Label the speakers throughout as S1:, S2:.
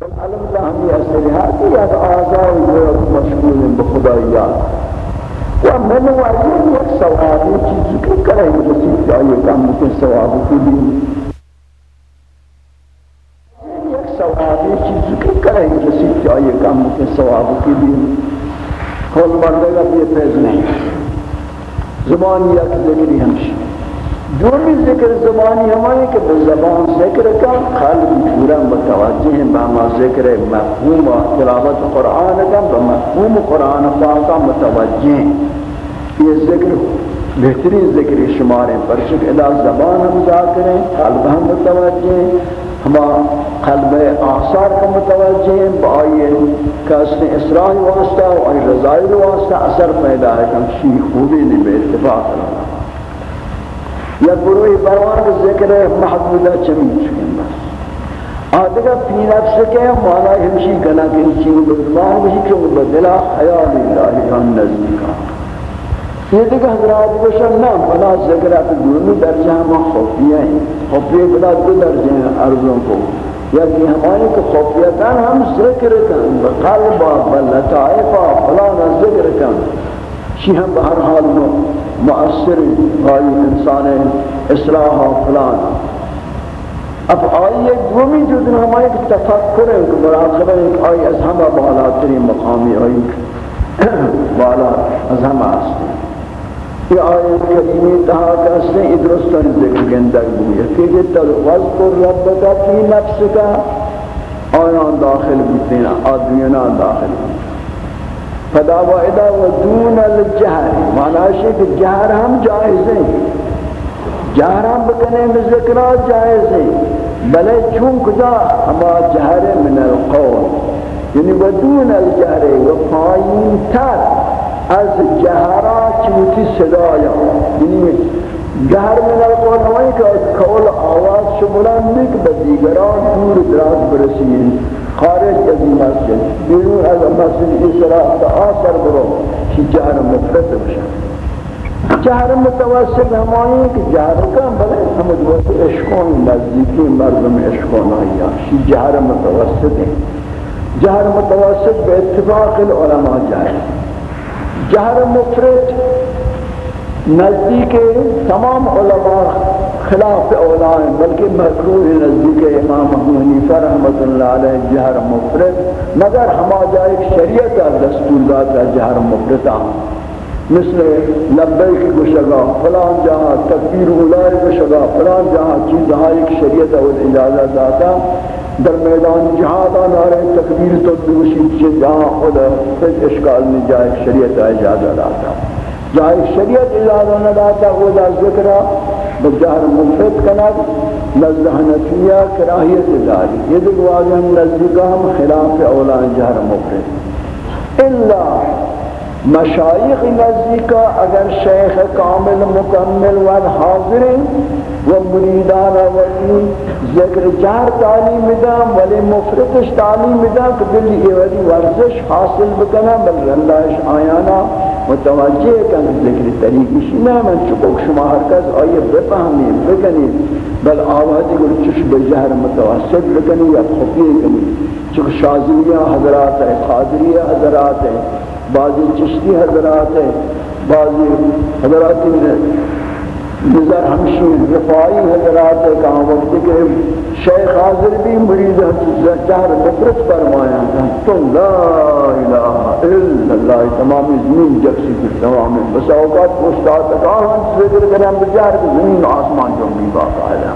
S1: علم اللہ ہمی اصلیحاتی یک آزائی جو مشغول بخدایات و من واجب یک ثوابی چیزی کی کرے رسید کہ آئیے کام کے ثواب کی بھی یک ثوابی چیزی کی کرے رسید کہ آئیے کام کے ثواب کی بھی کھول مردے گا یہ پیز نہیں زبان یک ذکری ہمشی جو بھی ذکر زبانی ہماری کہ زبان ذکر کا قلب پورا متوجہ ہیں باما ذکر مفہوم و تلاوت قرآن کا بمفہوم قرآن پاکا متوجہ ہیں۔ یہ ذکر بہترین ذکر شمار ہیں پرچک ادا زبان ہم ذاکر ہیں قلب ہم متوجہ ہیں۔ ہما قلب آثار کا متوجہ ہیں بآئی کسن اسرائی واسطہ و رضائی واسطہ اثر پیدا ہے کہ ہم شیخ خوبی نہیں بے اتفاق اللہ یا گروہی بروان ذکر محدودہ چمین چکن بس. آدھگا پی نفس کے مانا ہمشی گنا کے چین بزمان بشی کیوں بدلا خیال اللہ ہم نزدیکا. یہ دیکھ حضرات بشن نام بنا ذکر ہے دونوں درجہ ہم خوفیہ ہیں. خوفیہ بنا دو درجہ ہیں عرضوں کو. یا کہ ہمارے کو خوفیتاں ہم ذکر کن. بقلبا بلطائفا فلانا ذکر کن. شی ہم بہر حال میں مؤثر آئی انسان اصلاح فلان۔ اب آئی ایک دومی جو دن ہمارے ایک تفکر ہے کہ مراقبہ ایک آئی از ہمہ بالا تری مقامی آئی بالا از ہمہ آستے۔ یہ آئی کریمی تہا کہستے ادرستان ذکر گندگ بوئی کہ یہ تلوز کو رب تلوذکر ربکا فی نفسکا آیان داخل بیتینا آدمینا داخل بیتینا فدا وعدہ و دون الجہر معنی ہے کہ جہر ہم جائز ہیں جہر ہم بکنے میں ذکرات جائز ہیں بلے چون کجا؟ ہما جہر من القول. یعنی و دون الجہر و پائین تر از جہرہ چوتی صدایا یعنی جہر من القول ہمیں کہ قول آواز شمولان بک بدیگران دور دراز برسین خارج از مسجد، بیرون از مسجد اسراء تا آخر برو شی جهر مفرد بشن جهر متوسط ہمانی کہ جهر کام بلے سمجھ وقت عشقون نزدیکی مردم عشقون آیا شی جهر متوسط ہیں جهر متوسط بے اتفاق العلماء جائے جهر مفرد نزدیک تمام علماء خلاف اولائیں، بلکہ مکروح نزدیک امام ابو حنیفہ رحمۃ اللہ علیہ جہر مفرد، مگر ہما جائے شریعت دستور داتا جہر مفرد مثل لبیک گشگا فلان جہاں تکبیر اولائے گشگا فلان جہاں چیز ایک شریعت اور اجازت داتا۔ در میدان جہاد نارے تکبیر تو دوشی جہاں خود پھر اشکال میں جائے شریعت اجازت داتا۔ جائے شریعت اجازت نہ داتا، وہ ذکر بجہر مفرد کنک نزد حنفیہ کراہیت داری. یہ دیکھ واضح ہم نزدیکا ہم خلاف اولا جہر مفرد. الا مشایخ نزدیکا اگر شیخ کامل مکمل و حاضر و مریدان و ذکر جہر تعلیم دام ولی مفردش تعلیم دام کہ دلی ایوادی ورزش حاصل بکنا بل رندائش آیانا متوجہ کن ذکر طریقی شنا من چکوک شما ہر کس آئیے بفہمی بکنی بل آوازی گل چش بجہر متوسط بکنی یا خفی کنی. چک شازیہ حضرات ہے قادریہ حضرات ہے بعضی چشتی حضرات ہے بعضی حضرات نظر ہمشی رفائی حضرات کہاں وقت کہ شیخ حاضر بھی مرید جہر مفرد فرمایا تم لا الہ الا اللہ، تمام زمین جکسی کی تمام بس اوقات استاد کہاں ذکر کریں بجہر زمین آسمان جو بھی باقاعدہ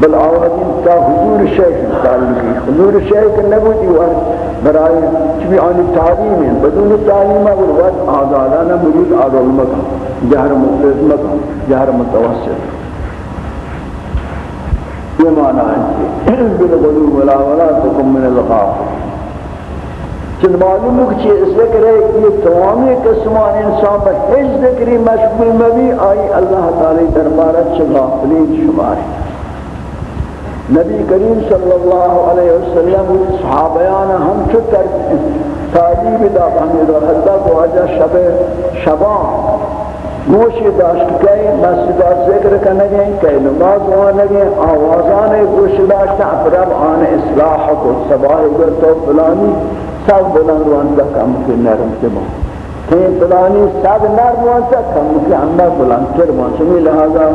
S1: بل آوازین تا حضور شیخ تعلقی حضور شیخ نبوتی وقت برای چمی آنی تعلیم ہے، بدون تعلیم اگر وقت آزادانہ مرید آدھول مکان جہر مفرد مکان جہر متوسط۔ یہ معنی ہے بالغلو ولا ولا تکم من الغاف چند معلوم ہے کہ اس ذکر ہے کہ یہ تمامی قسمان انسان پر ہیچ ذکری مشغول مبی آئی اللہ تعالی دربارت سے غافلین شمار نبی کریم صلی اللہ علیہ وسلم صحابیان ہم چھتر تعلیب دا بہمید و حتی کو آجا شب شبان۔ گوشی داشت کئی مسجدہ ذکر کنگیں، کئی نماز وانگیں آوازان گوشی داشت، اپرب آن اصلاح کو سباہ گر تو فلانی، سب بلند وانتا کم کی نرم تبا کہیں فلانی سب نرم وانتا کم کی اندر بلند تر وانتا لہذا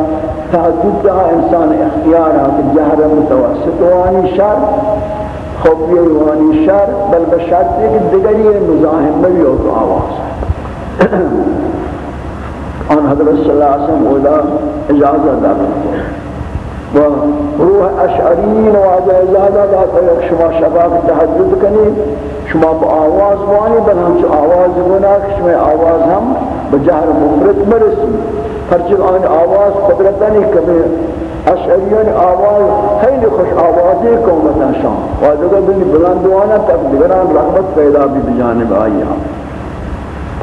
S1: تحجد جہاں انسان اختیار ہے کہ جہر متوسط وانی شر خوفی وانی شر بل بشرط ہے کہ دگری مزاہم میں بھی ہوتا آواز ہے آن حضرت صلی اللہ علیہ وسلم اولا اجازہ داتا و روح اشعرین و آجا اجازہ داتا یک شما شباب تحجد کنی، شما با آواز وانی بنا ہم آواز گنا شما آواز ہم بجہر مفرد مرسی پرچک آن آواز قدرتانی کبھی اشعریان آواز خیلی خوش آوازی قومتا شام۔ و آجا بلی بلندوانا تک دیگران رحمت پیدا بھی بجانب آئی ہم۔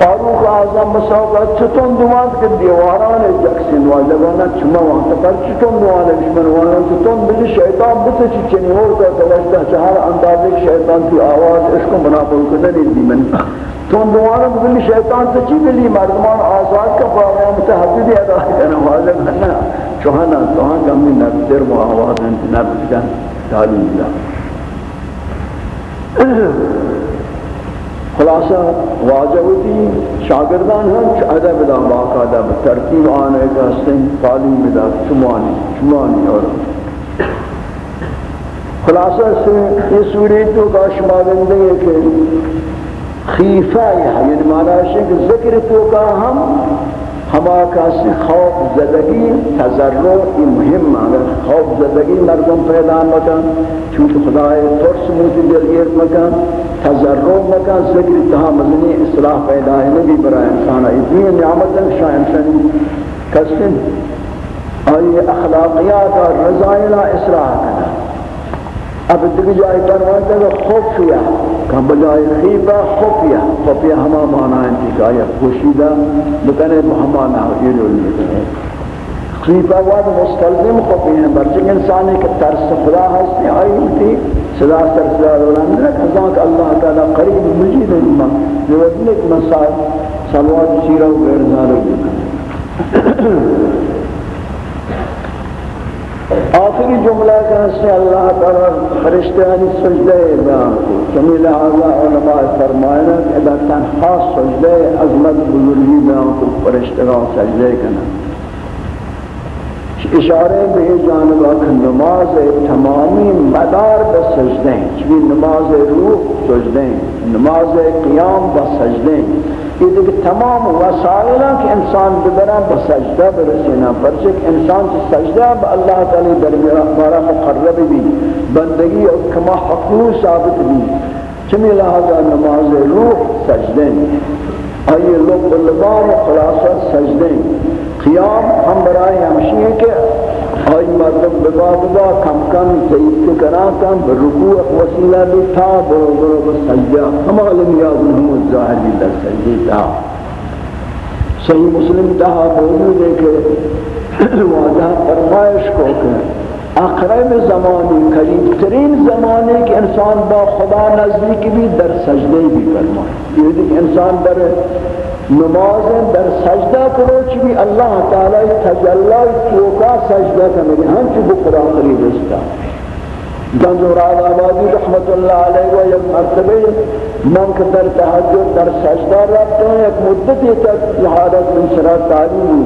S1: فاروق اعظم مساوقات چطون دوان که دیواران جکسین واجبانا چما وقت پر چطون دوان بشمن وانا چطون بلی شیطان بس چی چنی اور کا توجہ چهار اندازه شیطان کی آواز عشق بنا بول کنی دی من. تون دوان بلی شیطان سے چی بلی؟ مردمان آزاد کا پاویا متحدی ادا کرنا واجب ہے چوہانا توہاں کم کمی نبتر و آواز انت نبتر تعلیم دا خلاصہ واجب ہوتی شاگردان ہیں چھ ادب دا باقاعدہ ترتیب آنے کا سن تعلیم دا چمانی چمانی اور خلاصہ سے یہ سوری تو کا شمارندے ہے کہ خیفہ ہے یعنی معنی ہے کہ ذکر تو کا ہم ہما کسی خوف زدگی تذرع ای مهم اگر خوف زدگی مردم پیدا مکن، چونکہ خدای ترس موتی دلگیر مکن تذرع مکن، ذکر تہا مزنی اصلاح پیدا ہے نبی برای انسان. ای نعمت شاہ انسانی کسی آئی اخلاقیات اور رضائلہ اصلاح کرنا اب دیکھ جائے پرواتا ہے خوفیہ کہ بجائے خیبہ خوفیہ خوفیہ ہما مانا ہے کہ آیا خوشیدہ بکنے محمانا یہ جو لکھنے خیبہ واد مستلزم خوفی ہیں برچک انسانی کہ ترس خدا ہستی آئی ہوتی صدا سر صدا رولند رکھ ازاں کہ اللہ تعالی قریب مجید ہے من نوزنک مسائل. سلوات سیرہ و غیر ذالک آخری جملہ کا سے اللہ تعالی فرشتیانی سجدہ بیان کو کمی لہذا علماء فرمائنا کہ اذا تنہا سجدہ عظمت بزرگی بیان کو فرشتگاہ سجدہ کنا۔ اشارے بے جانب اک نماز تمامی مدار بس سجدیں چوی نماز روح سجدیں نماز قیام بس سجدیں یہ دیکھ تمام وسائل کہ انسان ببرا بسجدہ برسینا پرچک انسان سے سجدہ با اللہ تعالی در میرا مقرب بھی، بندگی اور کما حقوق ثابت بھی۔ چمی لہذا نماز روح سجدیں آئیے لوگ بلبان و خلاصہ سجدیں قیام ہم برائے ہمشی کہ آئی مردم ببا ببا کم کم ضعیف کے کراتا برکوع وسیلہ بھی تھا برو برو بسجدہ ہم علم یاد نحمد الظاہر بھی در سجدی تھا صحیح مسلم تہا موجود ہے کہ واضح فرمائش کو کہ اقرب زمانی قریب ترین زمانے کے انسان با خدا نزدیک بھی در سجدے بھی فرمائے یہ یعنی انسان در نماز در سجدہ کرو چی اللہ تعالی تجلی چوکا سجدہ کرنے ہم چی بقرآن قریب استا جنز مراد آبادی رحمت اللہ علیہ و یک مرتبہ من که در تحجد، در سجدہ رابطہ ہیں ایک مدتی تک لحادت من سرات تعلیم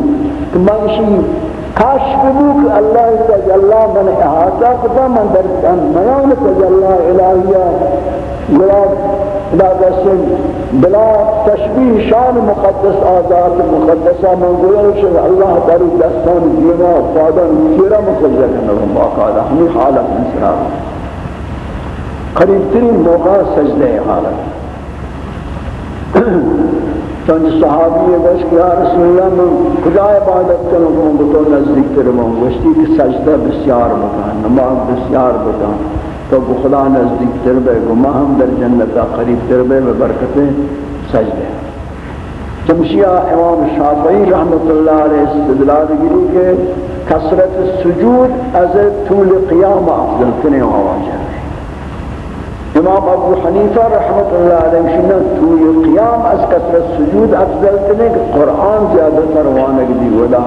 S1: کہ من شی کاش ببو کہ اللہ تجلی من احاطہ کتا، من در میان تجلی الہیہ۔ گلاب بلا قسم بلا تشبیح شان مقدس آزاد مقدسہ من گویا شد اللہ تعالی دستان دینا فادن سیرہ مخزر کنگم باقاعدہ ہمیں حالت انسرار قریب ترین موقع سجدہ حالت. چند صحابی ہے بس کہ یا رسول اللہ من خدا عبادت کروں گا بطور نزدیک تر من گوشتی کہ سجدہ بسیار بکان نماز بسیار بکان تو خدا نزدیک تر بے گما ہم در جنتا قریب تر بے برکتیں سجدے چمشیہ امام شافعی رحمت اللہ علیہ استدلال گری کے کثرت سجود از طول قیام افضل کنے آواز ہے۔ امام ابو حنیفہ رحمت اللہ علیہ شنہ توی قیام از کثرت سجود افضل تنے کہ قرآن زیادہ تروانک دی ولا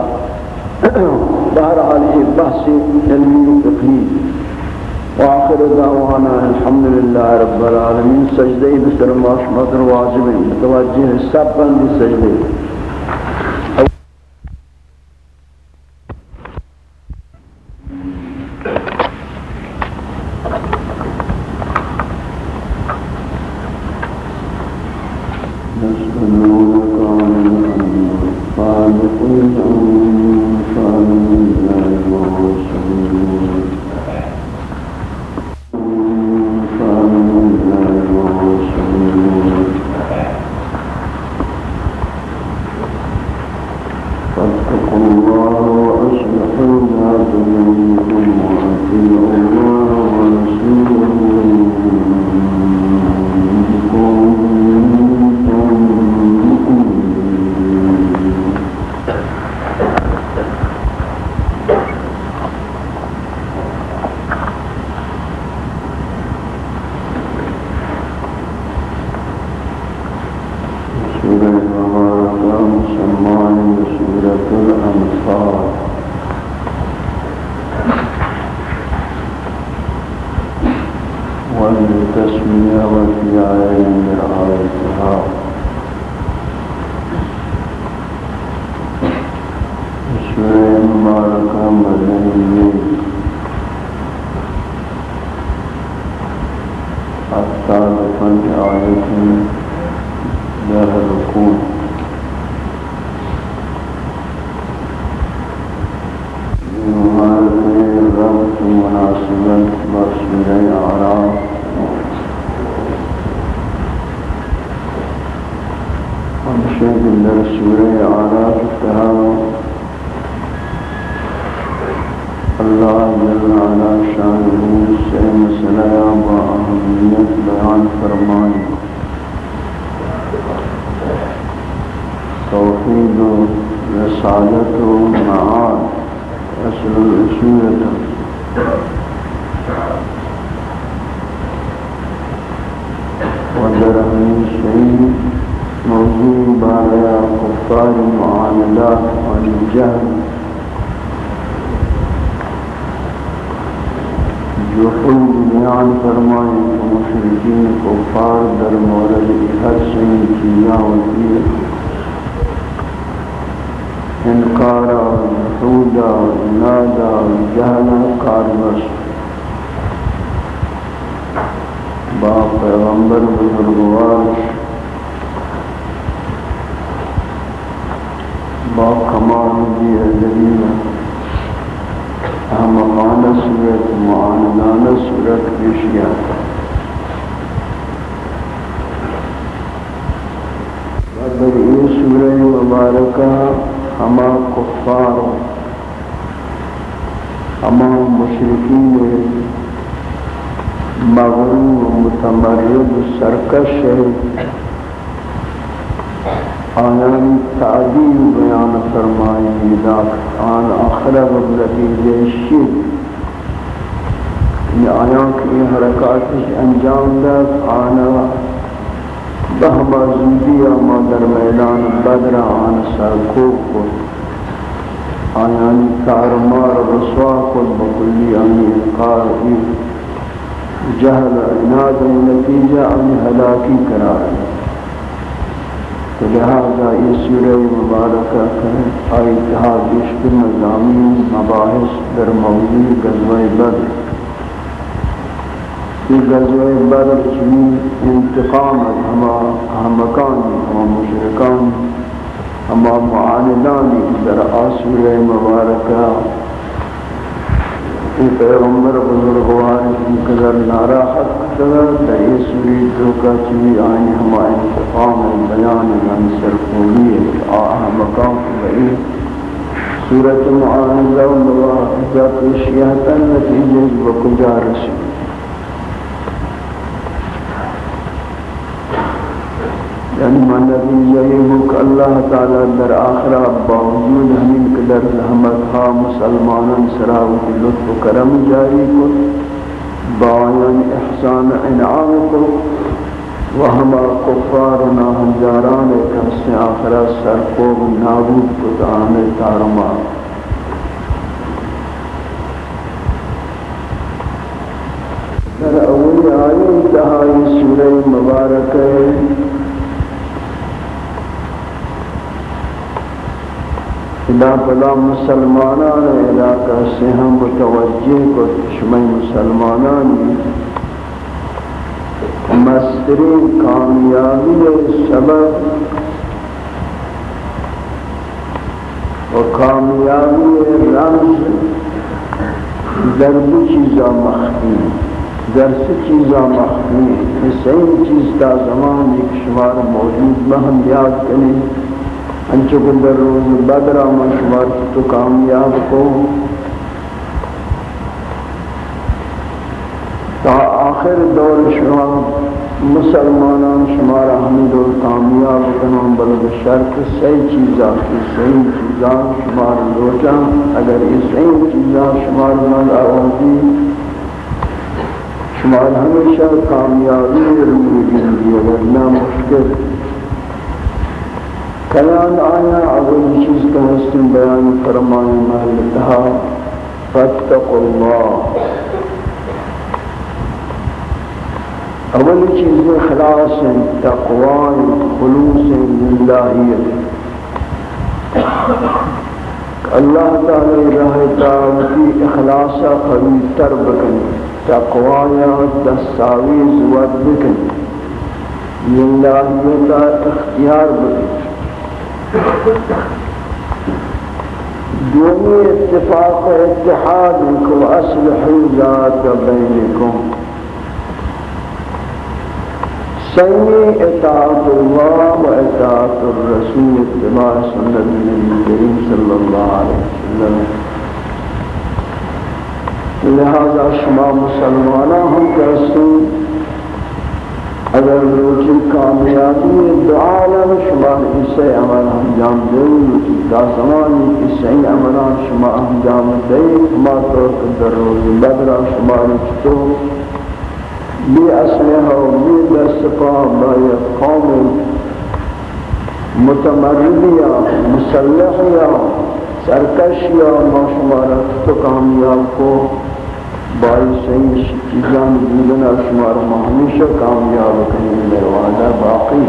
S1: بہرحال ایک بحث علمی فقہی وآخر دعوانا الحمدللہ رب العالمین سجدے بسر ماشمت واجب متوجہ سب توحید و رسالت و معاد، اصل الاسورت و در امین صحیح موضوع بارا کفار معاملات و الجهل جو خود بیان فرمائے مشرقین کفار در مورد ہر سنگ کیا ہوتی ہے انکارا جحودا نادا جہلا کاربس با پیغمبر بزرگوار با کمال دی عزلینا ہمانہ صورت معانانہ صورت پیش گیا بدر یہ سورہ مبارکہ ہما کفار ہما مشرقین مغرور متمرد، سرکش ہے آیان تعدیل بیان فرمائی آن اخرب الذی لیشی یہ آیان کی حرکات انجام دہ آنا بہ بازودی اما در میدان بدر آن سرکو کن آن آنی کارمار رسوا کن بکلی آنی قارئی جہل عناد و نتیجہ آنی حلاکی کرائی تو لہذا یہ سورہ مبارکہ کریں آئی اتحاد عشق مضامین، مباحث در موضوع گزوہ بدر۔ کہ غزوہ بدر کی انتقام ہما ہمکانی ہما مشرکان ہما معاندانی در آسور مبارکہ۔ یہ پیغمبر بزرگوار کی قدر ناراحت قدر دہی سوری دوکا چوی آئیں ہما انتقام بیان یعنی من سرکولی آہا مقام بئی صورت معاندہ و مواحدہ پیشیہتا نتیجہ بکجا رسول یعنی مانا کہ یہ ہو کہ اللہ تعالیٰ در آخرہ باوجود ہمیں قدر رحمت ہا مسلمانان سراوت لطف و کرم جاری کو باعیان یعنی احسان انعام کو و ہما کفارنا ہنجاران کس آخرہ سرکوب نابود کو تعامی تارما در اول آئی انتہائی سورہ مبارک ہے ادا پدا مسلمانان علاقہ سے ہم متوجہ کو شمع مسلمانانی مسترین کامیابی سبب و کامیابی رمز در دو چیزا مخفی در سه چیزا مخفی حسین چیز کا زمان ایک شمار موجود مہم یاد کریں۔ انچو کو در روز بدر آمد شمار تو کامیاب کو۔ تا آخر دور شمار مسلمانان شمار حمید و کامیاب کنون بلد شرک سی چیزا کی سی چیزا شمار لوٹا اگر یہ سی چیزا شما شمار من آوازی شما شمار ہمیشہ کامیابی روی جنگی اگر نہ مشکل کلام آیا اول چیز کا حسن بیان فرمائے محلتها فاتقوا اللہ۔ اول چیز خلاص تقوی خلوص للہیت اللہ تعالی رہ تعالی اخلاصا قوی تر بکن، تقوی دستاویز ود بکن۔ للہیت اختیار بکن۔ دومی اتفاق و اتحاد کو اصلح ذات بینکم۔ سیمی اطاعت اللہ و اطاعت الرسول اتباع سنت نبی کریم صلی اللہ علیہ وسلم۔ لہذا شما مسلمانہ ہم کہتے ہیں اگر روچی کامیابی دعالم شما اسے عمل انجام دیں روچی دا زمانی اسے عملان شما انجام دیں ما طور در روز بدر شما رچتو بی اسلحہ و بی دستپا بائی قوم متمردیا مسلحیا، سرکشیا، ما شما رچتو کامیاب کو. باعث صحیح چیزان دیدن شمار ہمیشہ کامیاب کریں دروازہ باقی.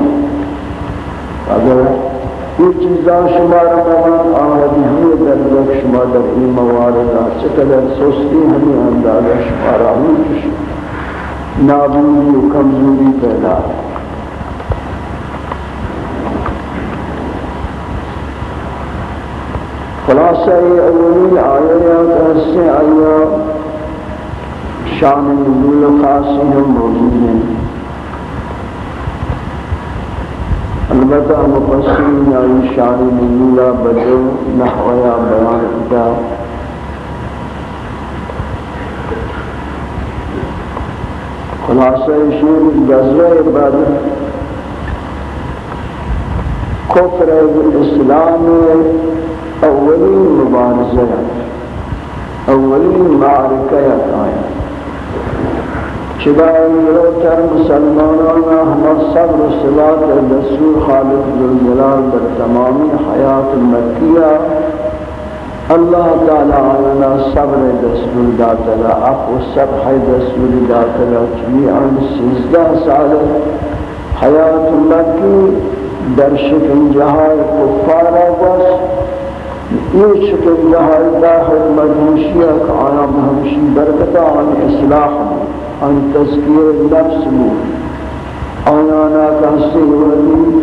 S1: اگر یہ چیزان شمار مواد آمدی ہمیں در لوگ شما در این موارد چقدر سستی ہمیں اندازہ شمار ہمیں کشی نابودی و کمزوری پیدا. خلاصہ یہ اولی آیات ہستے آیات شان نزول خاصی ہم موجود ہیں۔ البتہ مفسرین یا شان نزول بدو نحویا بیان ادا خلاصہ شیر غزوہ بدر کفر اسلام اولین مبارزہ۔ اولین معرکہ آیا چدائی روچر مسلمانانا ہما صبر صلات دستور خالق ذوالجلال در تمامی حیات مکیہ۔ اللہ تعالی آنا صبر دستور داتلا اقو سبح دستور داتلا چمیعاً سیزدہ سال حیات مکی در شکن جہائی کفارا بس یہ شکن جہائی داخل مجموشیہ کہ آیا محمشی برکتا آن اصلاح ان تذکیر نفس مو آنانا کہستے ہوئی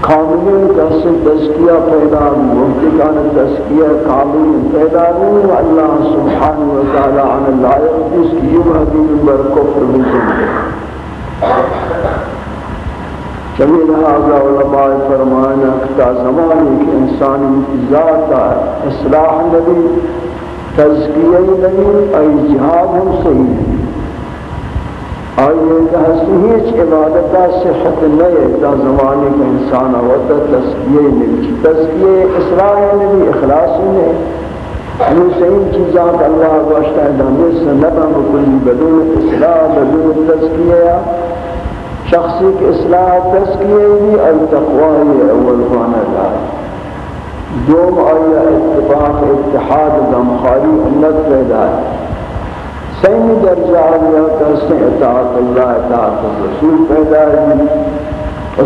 S1: کامل کہستے تذکیہ پیدا ہو وقتی تذکیہ کامل پیدا ہو اللہ سبحانہ وتعالی عن لائق اس کی حدیث بر کفر بزن چمی لہذا علماء فرمانا کتا زمانی کہ انسانی ذات اصلاح نبی تزکیہ ہی نہیں ای جہاد ہم صحیح ہے آئیے کہ ہستی ہیچ عبادتہ صحت نہیں تا زمانے کا انسان آوتا تزکیہ نہیں۔ تزکیہ اصلاح نہیں، اخلاص نہیں۔ ہمیں صحیح چیزاں کہ اللہ گوشتا ہے دامیس نبا بکلی بدون اصلاح، بدون تذکیہ شخصی کے اصلاح تذکیہ بھی التقوی اول خانہ دار دوم آیا اتفاق اتحاد غمخاری امت پیدا ہے۔ سیمی درجہ آیا کہ اطاعت اللہ، اطاعت الرسول پیدا ہے۔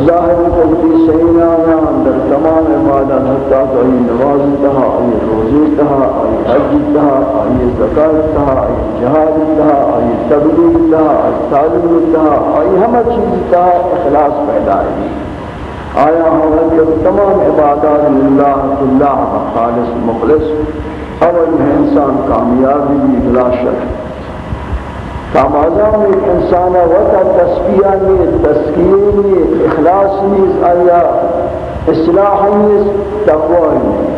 S1: ظاہر کو بھی صحیح نہ آیا، اندر تمام عبادت، حتی تو آئی نواز تہا، آئی روزی تہا، آئی حج تہا، آئی زکاة تہا، آئی جہاد تہا، آئی تبلیغ تہا، آئی تعلیم تہا، آئی ہمیں چیز تہا، اخلاص پیدا ہے۔ آیا ہوا کہ تمام عبادات اللہ اللہ خالص، مخلص، اول ہے انسان کامیابی بھی بلا شک۔ تمازا میں انسان وقت تسکیہ میں تسکیہ میں، اخلاص میں، آیا اصلاح میں، تقوی میں۔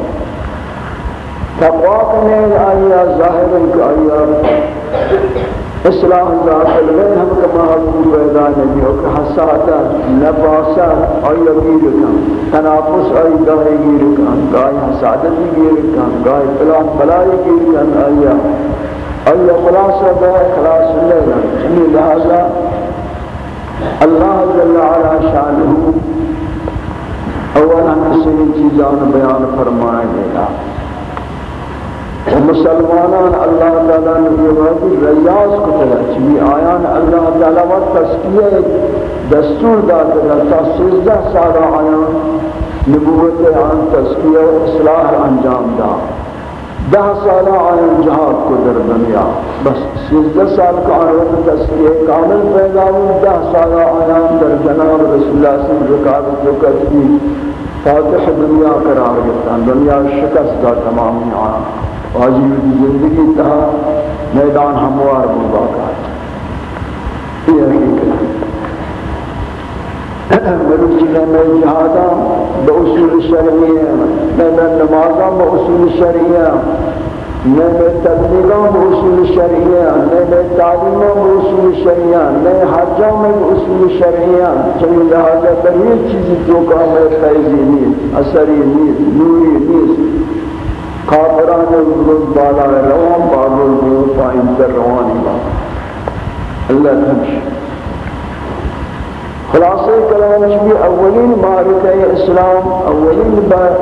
S1: تقوی کرنے آیا ظاہر کہ آیا اصلاح ذات الغیر ہم کما حضور پیدا نبی ہو، کہ حساتا نباسا آیا گیر کن، تنافس، آئی گاہی گیر کن، گاہی حسادت گیر کن، گاہی فلاح بلائی گیر کن آیا اور خلاصہ بے خلاص اللہ چنی یعنی لہذا اللہ جل علا شانہ اولا کسی چیزان بیان فرمائے گا۔ مسلمانان اللہ تعالیٰ نے یہ بات ریاض کو تلا چمی آیان اللہ تعالیٰ و تسکیہ دستور داتا ہے، تا سیزدہ سالہ آیان نبوت آن تسکیہ و اصلاح انجام دا دہ سالہ آئین جہاد کو در دنیا۔ بس سیزدہ سال کا آئین تسکیہ کامل پیدا ہوئی دہ سالہ آئین در جناب رسول اللہ سے رکابت جو کرتی فاتح دنیا قرار گتا دنیا شکست دا تمامی آئین واجب کی زندگی تہا میدان ہموار بلبا یہ حقیقت مروچی میں میں جہادا با اصول شرعیہ میں میں نمازا با اصول شرعیہ میں میں تبلیغاں با اصول شرعیہ میں میں تعلیماں با اصول شرعیہ میں حجاں میں با اصول شرعیہ چلی لہذا پر یہ چیزی جو کہ میں فیضی نیت اثری نیت نوری نیت کافران روز بالا روان بابل روز پائن در روانی با اللہ تمشی. خلاصہ کلام بھی اولین معرکہ اسلام، اولین بار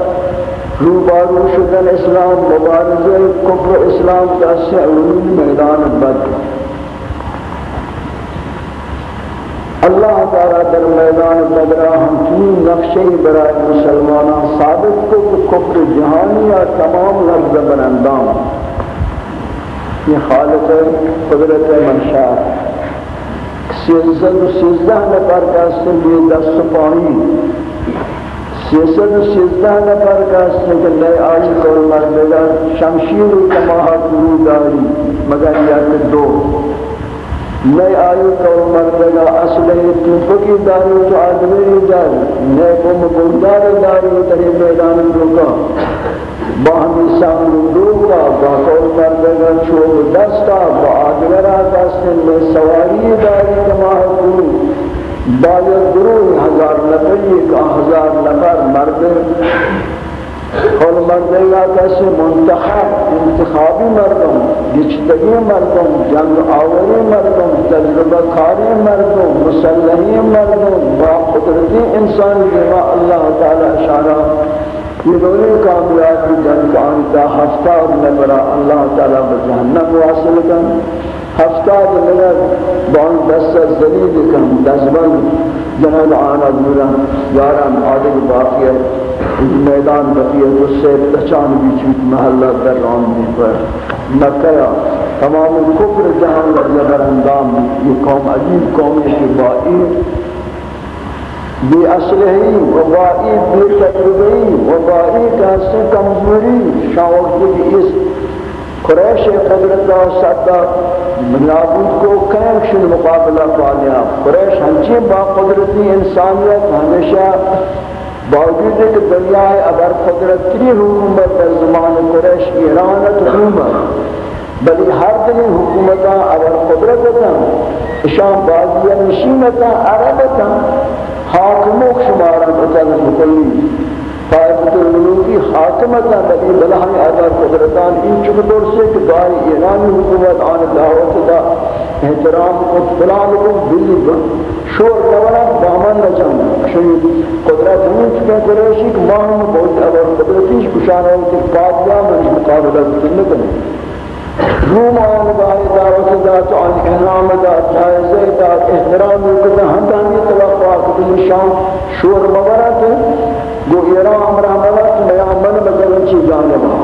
S1: روبارو شدن اسلام، مبارزہ کفر اسلام کا اولین میدان بدر. اللہ تعالیٰ در میدان بدرہ ہم چنین نقشے برائے مسلمانہ ثابت کو کہ کفر جہانی یا تمام لفظ برندام یہ خالق قدرت منشاہ سیاست و سیزدہ نفر کا سنگی دست پانی سیاست و سیزدہ نفر کا سنگی نئے آئی کول مردگا شمشیر و کماہا کرو داری، مگر یک دو۔ نئے آئی کول مردگا اصلی توپکی داری تو آدمی داری نئے کم بلدار داری تری میدان روکا باہمی سامن دوگا با کول مردگا چوب دستا با آدگرہ دستن میں سواری داری کماہ کنو باید گروہ ہزار نفر ایک ہزار نفر مرد کول مردگا کسی منتخب انتخابی مردم گچتگی مردم جنگ آوری مردم تجربہ کاری مردم مسلحی مردم با قدرتی انسان دیما اللہ تعالی اشارہ یہ دونوں کامیابی جن کا انتا ہفتہ اور نبرا اللہ تعالیٰ بجہنم واصل کن ہفتہ نگر بان دست زلیل کن دزبن جنال آنا دورا یاران عادل باقی ہے میدان بقیہ اس سے تچان بھی چوت محلہ در رامنی پر مکہ تمام کفر جہان لگر اندام. یہ قوم عجیب قوم ہے کہ بائی بی اصلحی وبائی بی تجربی وبائی کسی کمزوری شاوقتی اس قریش قدرت و صدہ نابود کو کہیں شن مقابلہ پالیا۔ قریش ہنچی با قدرتی انسانیت ہمیشہ باوجود کہ دنیا ہے اگر قدرتی حکومت در زمان قریش ایرانت حکومت بلی ہر دنی حکومتا اگر قدرتا شام بازی نشیمتا عربتا حاکموک شمارا بطل العلوم کی حاکمت نہ بلی بلا بلہمی آدھار قدرتان ان چک دور سے کہ دعائی ایرانی حکومت آن دعوت دا، احترام کو فلان کو بلی شور کرنا دامن نہ نجم شہید قدرت ہمیں چکے قریشی کہ ماہ ہم بہت اگر قدرتیش کشانا ہوتی پاک میں مقابلہ بکننے روم آن بائی دعوت دات آن انعام دات جائزہ دات احترام دات ہم دانی توقعات کلی شام شور مبارت گو ایران امرہ مبارت میان من مگرن چی جانبا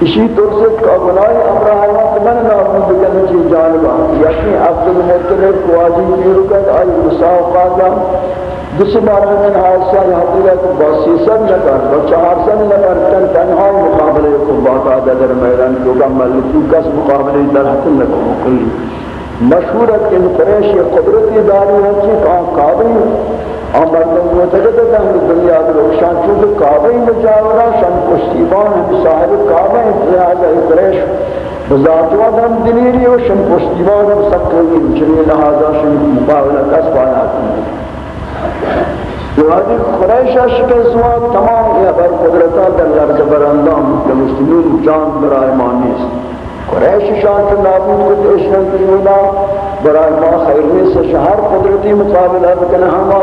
S1: اسی طور سے کا بنائی امرہ حیات من نابود بگرن چی جانبا یقین یعنی عبد المطلب قواجی پیرکت آئی مساوقات جس بارے میں حادثہ یہاں تیرے کو باسی سن نکر و چہار سن نکر تن تنہائی مقابلے کو باقاعدہ در میدان کو گم ملکو کس مقابلے در حتن لکو مکلی مشہورت ان فریش یہ قدرتی داری ہے کہ کہاں قابل اور مردم متقد دنگ دنیا در اکشان چونکہ قابل مجاورہ شن پشتیبان، ہم صاحب قابل لہذا فریش بذات و دم دلیری و شن پشتیبان ہم سکلی چنی لہذا شن مقابلہ کس پایا کرنے لہذا شکست ہوا تمام یہ بر قدرتہ در لرز برندام کہ مسلمین جان برائے مانیست قریش شان کے نابود کو تشنن کیولا برائے ما خیر میں سے شہر قدرتی مقابلہ بکنے ہما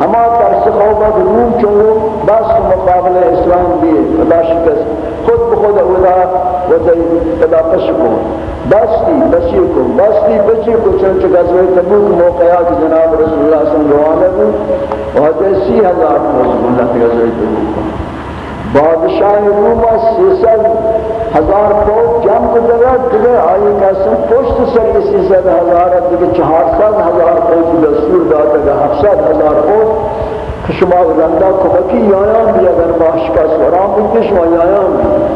S1: ہما ترس خوبت روم چونو بس مقابلہ اسلام دیئے. خدا شکست، خود بخود اولا وزی خدا پشکو بستی بچی کو بستی بچی کو چنچ غزوہ تبوک موقعات جناب رسول اللہ صلی اللہ علیہ وسلم وہاں سی ہزار موضوع اللہ غزوہ تبوک بادشاہ روما سیسل ہزار فوج جم کو جگہ دیگر آئی کا پشت سر سیسل ہزار دیگر چہار سال ہزار فوج دستور داتا گا ہفصد ہزار فوج۔ کشما رندہ کبکی یایان بھی، اگر باشکا سوران بھی کشما یایان بھی۔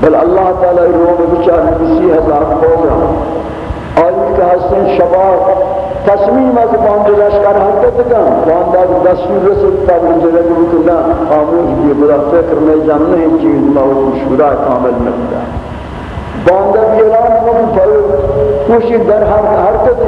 S1: بل اللہ تعالی روم بچار بسی ہزار فوج آئی کا سن شباب تصمیم از باند لشکر حرکت کن باند از دستور رسد تب جلد بود نه خاموش بی برا فکر میں جمع نہیں چیز موضوع شورا کامل نکتا باند بیران مکن پر پوشی در ہر حرکت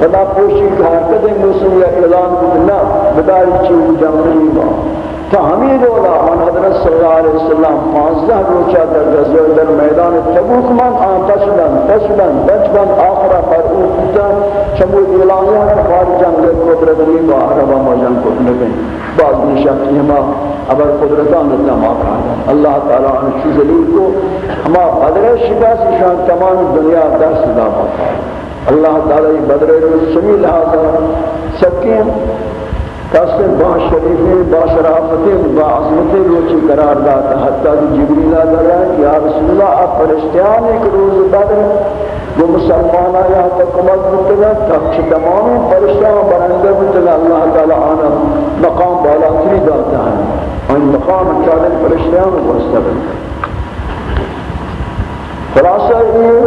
S1: فلا پوشی حرکت مسلم یک اعلان بود نه بداری چیز جمع نہیں باند تا ہمیں دولا آن حضرت صلی اللہ علیہ وسلم پانزدہ روچہ در غزوہ در میدان تبوک من آن تشدن تشدن بچبن آخرہ پر او کتا چمو اعلانیہ کفار جنگ قدرت لی با عربہ موجن کت لگیں بعض نشکتی ہما ابر قدرتان لتا ما اللہ تعالیٰ عنہ چیز لی کو ہما بدر شکاس شان تمام دنیا در صدا ما اللہ تعالیٰ بدر رسمی لہذا سکیم کس با شریفی با شرافتی با عظمتی روچی قرار داتا حتی کہ جبریل آدھر کہ یا رسول اللہ، آپ پرشتیان ایک روز بدر وہ مسلمان آیا حتی کمت بتگا تک تمامی پرشتیان برندر بتگا اللہ تعالی آنا مقام بالا تری داتا ہے۔ اور مقام چالن پرشتیان کو استقل خلاصہ یہ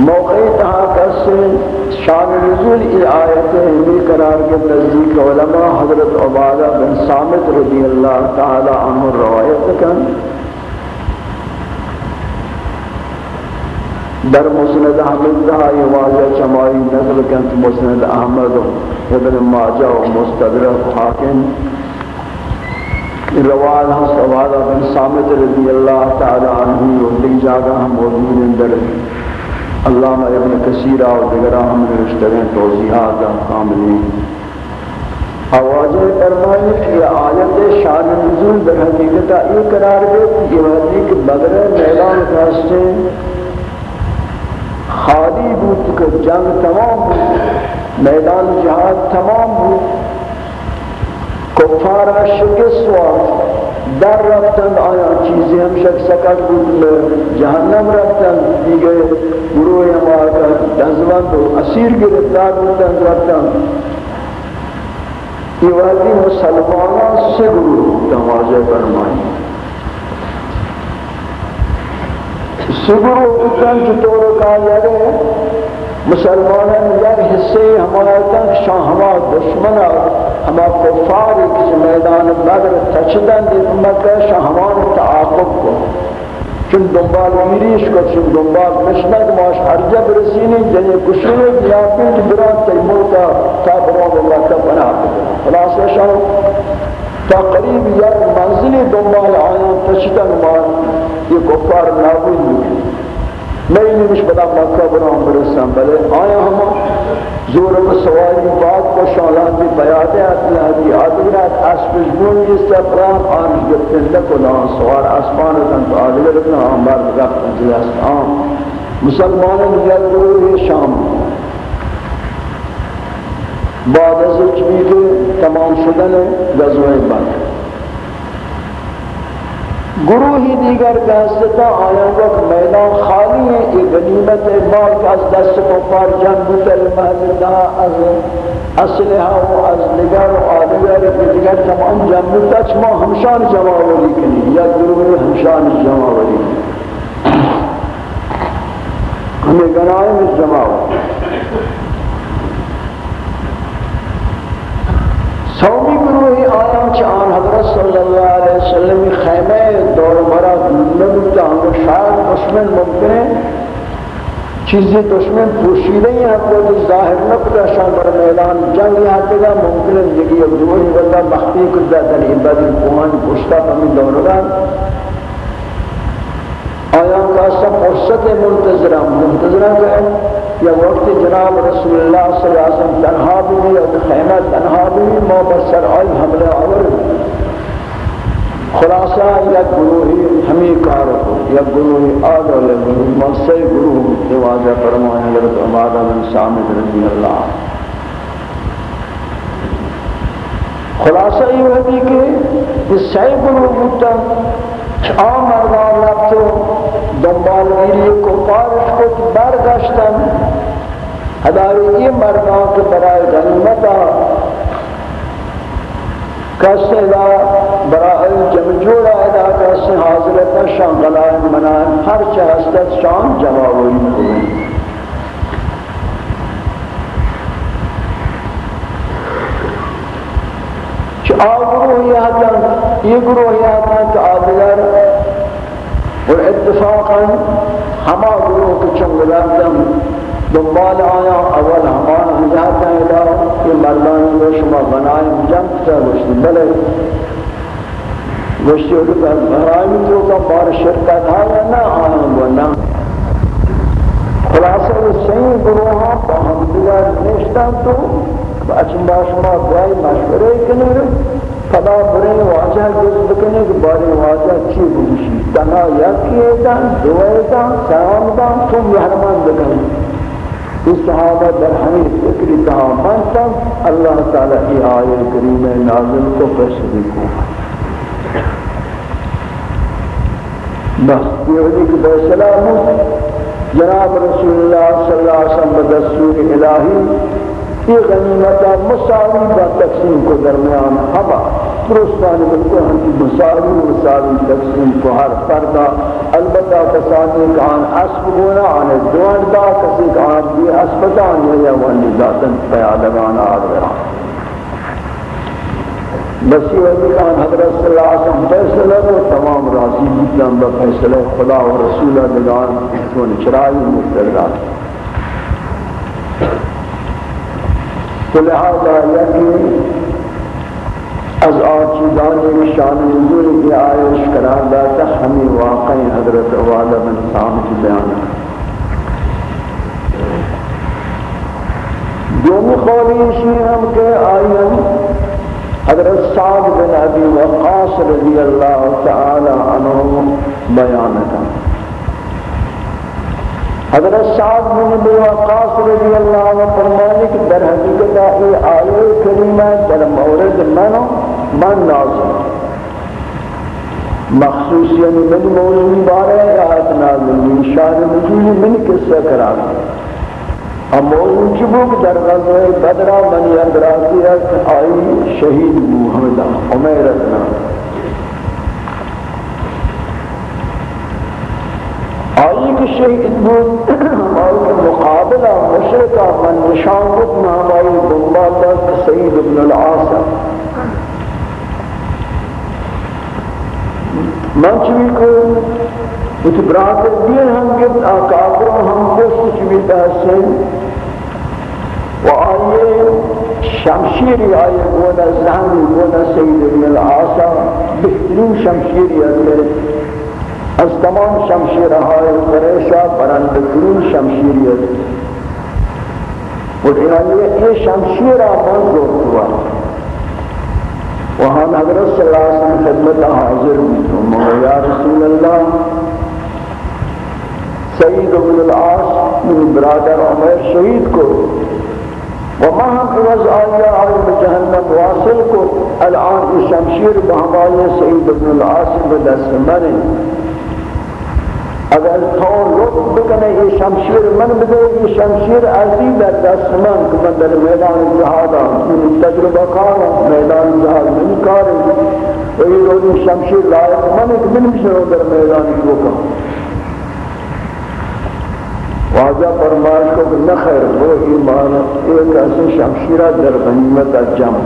S1: موقع تہا کس شان نزول ای آیت ہمی قرار کے نزدیک علماء حضرت عبادہ بن سامت رضی اللہ تعالی عنہ روایت کن در مسند احمد دہا یہ واضح چمائی نقل کنت مسند احمد ابن ماجہ و مستدرک حاکم۔ روایت ہم عبادہ بن سامت رضی اللہ تعالی عنہ و دیکھ ہم موجود اندر علامہ ابن کثیرہ اور دیگر ہم نے رشتہ توضیحات کاملی آواز فرمائے کہ یہ آیت شان نزول در حقیقت یہ قرار دے کہ یہ کہ بدر میدان راستے خالی بود کہ جنگ تمام بود، میدان جہاد تمام بود۔ کفار شکست ہوا۔ در رفتن آیا چیزی ہم شک سکت بود جہنم رفتن. دیگه گروه ہمارا دنزوان تو اسیر گرفتار بودن، رفتن. یہ وقتی مسلمانان سے گروہ تمازے فرمائی سے گروہ بودن چطور کہا جائے مسلمانان یک حصے، ہمارا تنگ شاہ ہما دشمنا ہما کفار ایک میدان بدر تچدن دی مکہ شاہ ہمان تعاقب کو۔ چون دنبال میریش کو، چون دنبال مشنک ماش ہر جب رسینی جنی کشنی دیاپی کی بران تیمور کا تا بران اللہ کا بنا خلاص شاہ تقریب یک منزلی دنبال آیان تشتن مار، یہ کفار نابود لگی میں نہیں مش بدا مکہ برام برسان بلے آیا ہم زور و سواری بات کو شالان بھی بیادے اطلاع دی آدھگرات اسپش بون جس سے پرام آنش گفتن لکو لان سوار اسمان رکن تو آدھگر رکن آم بار رکن جلی است آم ہاں، مسلمان دیگر گروہ شام۔ بعد از چیزی کہ تمام شدن غزوہ بند گروہی دیگر کہستا آیا وقت میدان خالی ہے، یہ غنیمت مال کا از دست کو پار جنگ بتل محلدہ از اسلحہ و از نگر و آدگر دیگر تمام جنگ بتا چما ہمشان جماوری کنی، یا گروہ ہمشان جماوری ہمیں گنائے میں جماوری سومی گروہی آیا آن حضرت صلی اللہ علیہ وسلم خیمہ دور مرا نبتا ہم شاید دشمن ممکن ہے۔ چیزی دشمن پوشیدہ ہی ہیں کوئی ظاہر نکتا شان بر میلان جنگ یہاں تگا ممکن ہے دیگی اب دوہی واللہ بختی کردہ در عبادی کوہانی پوشتا ہمیں دورگان آیا کا سب فرصت منتظرہ منتظرہ کہ یا وقت جناب رسول اللہ صلی اللہ علیہ وسلم تنہا بھی یا خیمہ تنہا بھی ما آئی حملہ آور خلاصہ یا گروہی ہمیں کار ہو یا گروہی آدھا لگروہ منصر گروہ دوازہ فرمائے حضرت عبادہ بن سامد رضی اللہ۔ خلاصہ یہ ہوتی کہ اس سی گروہ بودتا آم مردان رفتو دنبال گیری کفارش کت برگشتن. ہداری یہ مردان کے برای غنیمتا کسی دا برائے جمجوڑا ادا کسی حاضرتا شان غلائے منائے ہر هستت شان جمع جوابوئی کوئی گروہیات یہ گروہی گروہیات کہ آدھگر اور اتفاقا ہما گروہ کے چنگلاتم دنبال آیا، اول ہمان ہجاتا ہے دا کہ مردان کو شما بنائیں جنگ تا گوشتی بلے۔ گوشتی ہوگی کہ بھرائی تو کا بار شرکت ہے یا نہ آیا خلاصہ یہ صحیح گروہاں باہم دیگر نشتن تو اچھن باشما دعائی مشورے کنر فدا برین واجہ جس بکنے کہ بارے واجہ چی بوشی تنا یکی ایدان دو ایدان سلام دان، تم یحرمان بکنے۔ اس صحابہ در حمید فکری تہا منتا، اللہ تعالیٰ کی آئے کریم نازل کو فیصلی کو بس یہ ہوئی کہ بے سلام جناب رسول اللہ صلی اللہ علیہ وسلم بدستور الہی یہ غنیمتہ مساوی با تقسیم کو درمیان ہما درستانی بلکہ ہم کی مساوی مساوی تقسیم کو ہر پردہ، البتہ کسانی کہان اسب گونا آنے دوان دا کسی کہان بھی اسبتان ہے یا وہ وانی ذاتن پیادگان آدھرا بسی وقتی کہان حضرت صلی اللہ علیہ وسلم فیصلہ کو تمام راضی بیتن بفیصلہ خدا و رسول دگان چون چرائی مستقرات تو لہذا یکی از آچیدانی شان نزول کی آیش قرار داتا ہمیں واقعی حضرت عوالہ بن سامت بیان دومی قولی شیر ہم کے آئین حضرت سعد بن ابی وقاص رضی اللہ تعالی عنہ بیانتا حضرت سعد بن ابی وقاص رضی اللہ عنہ فرمانے کہ در حقیقت یہ آیے کریمہ در مورد منو، من نازل مخصوص یعنی من موضوعی بارے، آیت نازل من شان نزول من قصہ کرا اب موضوع چبوک در غزوہ بدرہ من یدراتی ہے آئی شہید محمد عمیرتنا آئی کہ شہید بود آئی مقابلہ مشرکہ من نشان بود نامائی دنبال سید ابن العاصم من چوی کو اس برادر دین ہم گفت آکابروں ہم کشت چوی تحسن۔ و آئیے شمشیری آئی گونا زہنی گونا سید ابن العاصا بہترین شمشیری آئی از تمام شمشیرهای قریشا برندترین شمشیری آئی اور یہ شمشیر آمان زور ہوا وہاں حضرت صلی اللہ علیہ وسلم خدمت حاضر ہوئی یا رسول اللہ، سید ابن العاص من برادر عمر شہید کو وما ہم عوض آیا آئی بجہنم واصل کو، الان یہ شمشیر بہمائی سید ابن العاص بدست منے اگر تو لطف بکنے یہ شمشیر من بدے یہ شمشیر عزیز در دست من کہ من در میدان جہاد ہوں تجربہ کار ہوں میدان جہاد من کار ہوں وہی روزی شمشیر لائق من ایک من بشنو در میدان جہاد واجہ فرمائش کو کہ نخیر وہ ایمان ایک ایسے شمشیرہ در غنیمت جمع۔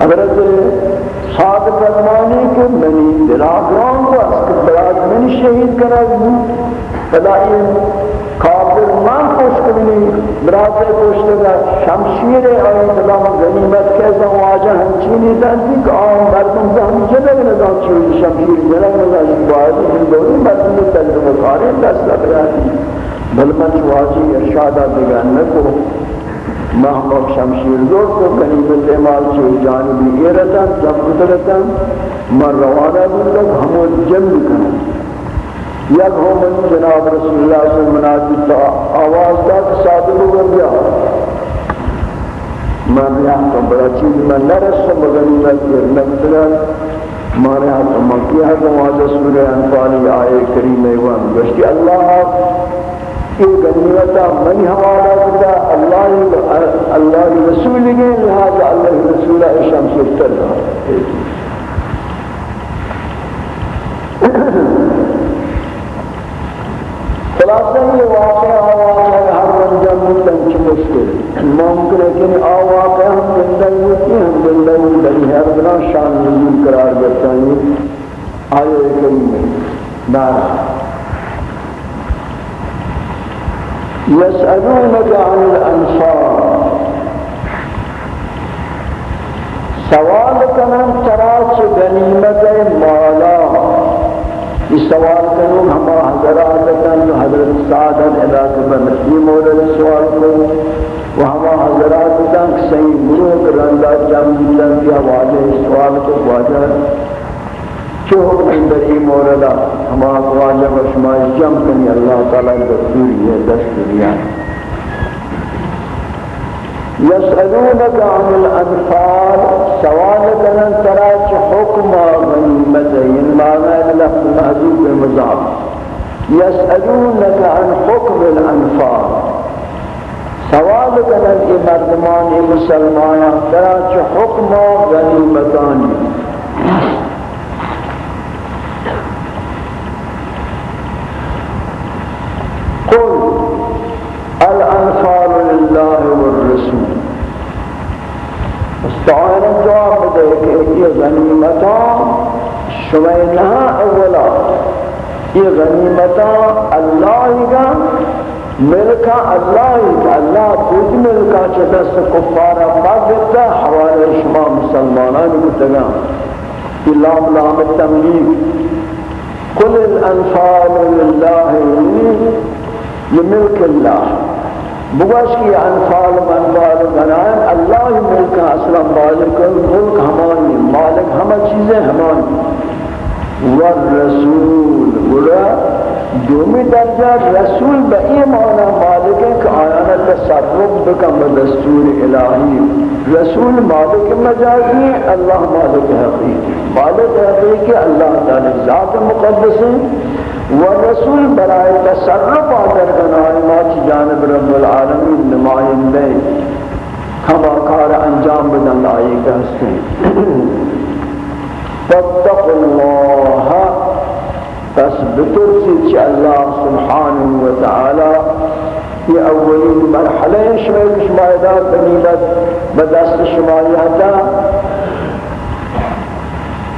S1: حضرت صاد فرمانی کے منی دلاغران کو اس کے بلاد من شہید کرا گئی فدائی کافر من خوش کنی برات خوش لگا شمشیر آئی تمام غنیمت کیسا واجہ ہم چینی دانتی کہ آن مردم سے ہم جنگ نظام چوئی شمشیر جنگ نظام باید ان دوری مردم تجربہ کاری دست لگاتی بل من واجی ارشادہ دگانے کو محمد شمشیر دور کو غنیمت مال سے جانبی ایرتا جب قدرتا من روانہ بلد ہمو جنب کرنا یک ہو من جناب رسول اللہ سے مناجد تا آواز دا کہ صادق ہو گیا میں بیان تو بڑا چیز میں نرسم غنیمت کے نبتلا مانے ہاتھ مکی ہے کہ واجہ سورہ انفالی آئے کریم ایوان۔ گشتی اللہ یہ غنیمتا منی حوالہ کتا۔ اللہ اللہ رسول گئے لہذا اللہ رسول اشام سکتر رہا خلاصہ یہ واقعہ واقعہ ہر رنجہ ملتن کی مشکل ممکن ہے کہ آ واقعہ ہم زندگی ہوتی ہیں ہم زندگی بڑی ہے بنا شان نزول قرار دیتا ہے آئے کریم نارا يسألونك عن الأنصار سوال کنن تراچ غنیمت مالا یہ سوال کرو ہم حضرات کن حضرت سعادت علاقہ میں مسلم اور سوال کرو وہ ہم حضرات کن صحیح گرو مروک جام جمع کیا واجہ سوال کو واجہ چو حکم در این ہم ہما واجب شما جمع کنی اللہ تعالی دستوری ہے دستوری ہے يسألونك عن الأنفال سوال كان تراك حكم غنيمتين معنى لفظ محذوف المضاف يسألونك عن حكم الأنفال سوال كان مردمان مسلمان تراك حكم غنيمتان مستعان جواب دے کہ یہ غنیمتا شمینہ اولا، یہ غنیمتا اللہ کا ملکا اللہ کا، اللہ خود ملکا چدس کفارا باگتا حوالے شما مسلمانان کتگا لام لام التملیق قل الانفال للہ، یہ ملک اللہ۔ بگوش کی انفال منفال بنائیں اللہ ملک اصلا مالک ملک ہمانی مالک ہمہ چیزیں ہمانی والرسول، بولا، دومی درجہ رسول بئی معنی مالک ہے کہ آیانا تصرف بکم دستور الہی۔ رسول مالک مجازی ہے، اللہ مالک حقیقی۔ مالک حقیقی اللہ تعالی ذات مقدس ہے ورسول برائے تصرف آدر بنائے ماچ جانب رب العالمین نمائندے ہما کار انجام بدن آئی کہستے فاتقوا اللہ، پس بترسی چی اللہ سبحانہ وتعالی، یہ اولین مرحلہ شمائد شمائدات بنیبت بدست شمائیتا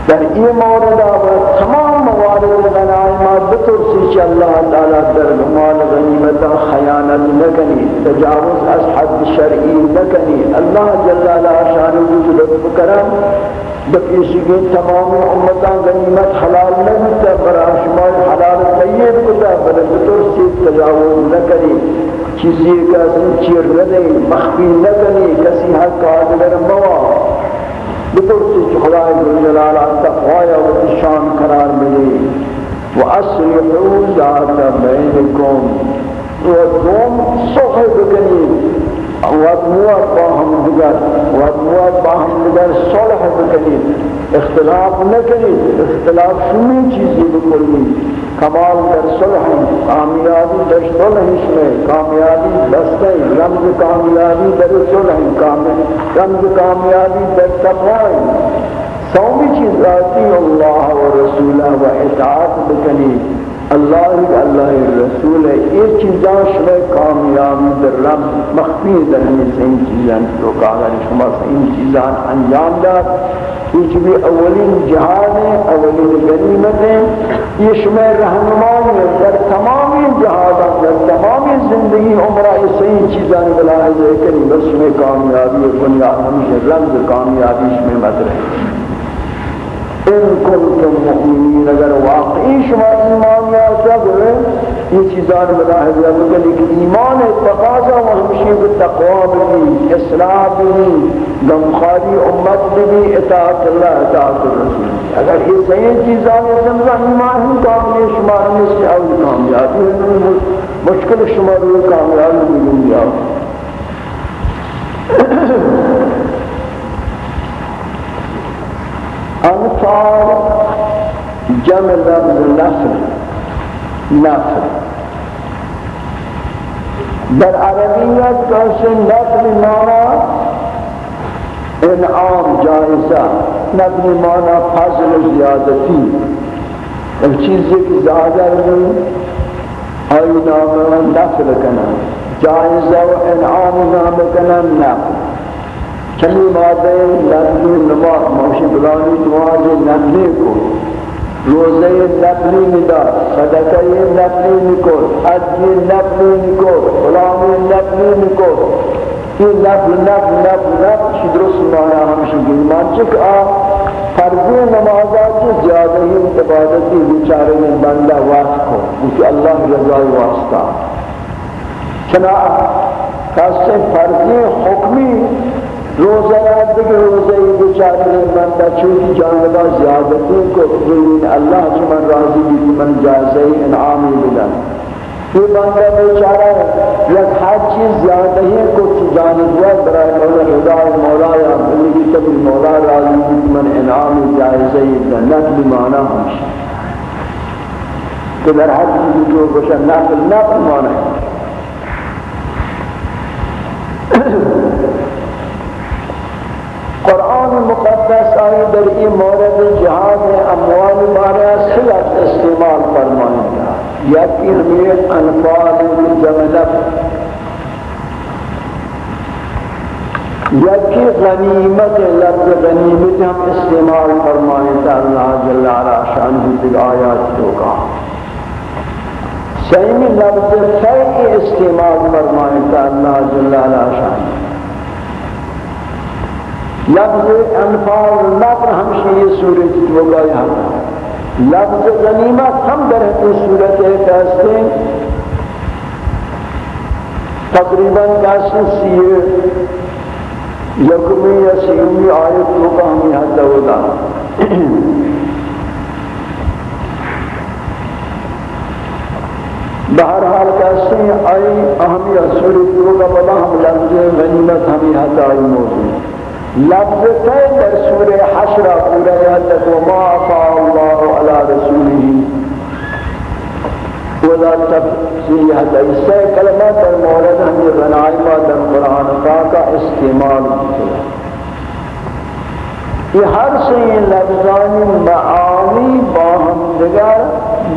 S1: در این مورد و تمام موارد غنائمات بترسی چه اللہ تعالی در مال غنیمتا خیانت نکنی، تجاوز از حد شرعی نکنی، اللہ جل علا شان وجود بکرم بکیسی کے تمام امتان غنیمت حلال نگتا برا شمال حلال طیب کتا بلد بترسی تجاوز نکنی، چیزی کا چیر ندی مخفی نکنی، کسی حق آدگر موا. بپرسی کہ خدای جلال آتا خوایا و شان قرار ملی۔ و اصلحو ذات بینکم و دوم صحب بکنی وادموات باهم دیگر وادموات باهم دیگر صلح بکنید، اختلاف نکنید، اختلاف شمی چیزی بکنید. کمال در صلح، کامیابی در صلح اس میں کامیابی دستے رمز کامیابی در صلح رمز کامیابی در تقوی. سومی چیز ذاتی اللہ و رسولہ و اطاعت بکنید. اللہ اللہ رسول ہے۔ یہ چیزاں شما کامیابی در رب، مخفی در ہمیں صحیح چیزاں تو کہا شما صحیح چیزاں انجام دار کچھ بھی اولین جہاد ہیں، اولین غنیمت ہیں۔ یہ شما رہنمائی ہے در تمامی جہاد در تمامی زندگی عمرہ یہ صحیح چیزاں بلاحظ ہے کہ بس شما کامیابی بنیاد ہمیشہ رمز کامیابی شما مت رہے ان کنتم مؤمنین، اگر واقعی شما ایمان یافته ہوئے یہ چیزان ملاحظ ہے کہ ایمان تقاضا و ہمشی بالتقوا بھی، اصلاح بھی غمخواری امت بھی، اطاعت اللہ، اطاعت الرسول۔ اگر یہ صحیح چیزان سمجھا، ایمان ہم کامل شما ہم سے اول کامیابی مشکل شما روی کامیابی ملیں انصار جمع لفظ نصر نصر در عربیت کاش نصر مانا انعام جائزه نصر مانا فضل زیادتی. ایک چیزی که زادر روی آئی نام نصر کنا جائزه و انعام نام کنن نصر چلی مادے لفظی نماز موشی بلانی نماز نفلی کو۔ روزے نفلی مدار صدقہ نفلی نکور حجی نفلی نکور غلامی نفلی نکور یہ نفل نفل نفل نفل چی درست مانا ہمشی گلمان چک آ فرضی نمازات کی زیادہ ہی عبادتی بیچارے میں بندہ واسط کو کیونکہ اللہ رضای واسطہ۔ چنا کسی فرضی حکمی روزہ یاد کہ روزہ یہ بیچارے بندہ چوکی جانبا زیادتی کو بلین اللہ کی من راضی بھی من جائزہ انعامی بلا یہ بندہ بیچارہ یک حد چیز زیادہ ہی کو جانب ہوا برای مولا خدا مولا یا بلی کبھی مولا راضی بھی من انعامی جائزہ جنت بھی مانا ہمشہ کہ در حد چیز جو بشر نفل نفل مانا ہے مقدس آئی در این مورد جہاد اموال بارے صلت استعمال فرمائیں گا۔ یکی ہمیں انفال جملت یکی غنیمت، لفظ غنیمت ہم استعمال فرمائیں گا۔ اللہ جل علا شان بھی آیات تو کا سیمی لفظ فیق استعمال فرمائیں گا۔ اللہ جل علا شان لفظ انفال نفر ہمشہ یہ صورت تو گیا لفظ غنیمت ہم در اس صورت کہتے ہیں تقریباً کہتے سیئے یکمی یا سیومی آیت تو کا ہمیں حد ہوگا بہرحال کہتے ہیں آئی اہمیت صورت تو کا بلا ہم لفظ غنیمت ہمیں حد آئی موجود۔ لفظ تے در سورہ حشر پورا یادت وما افا اللہ علی رسوله. ولا تفسیر حتی اس کلمات در مورد ہمیں غنائمہ در قرآن پاک استعمال کیا. یہ ہر سے لفظانی معانی باہم دگر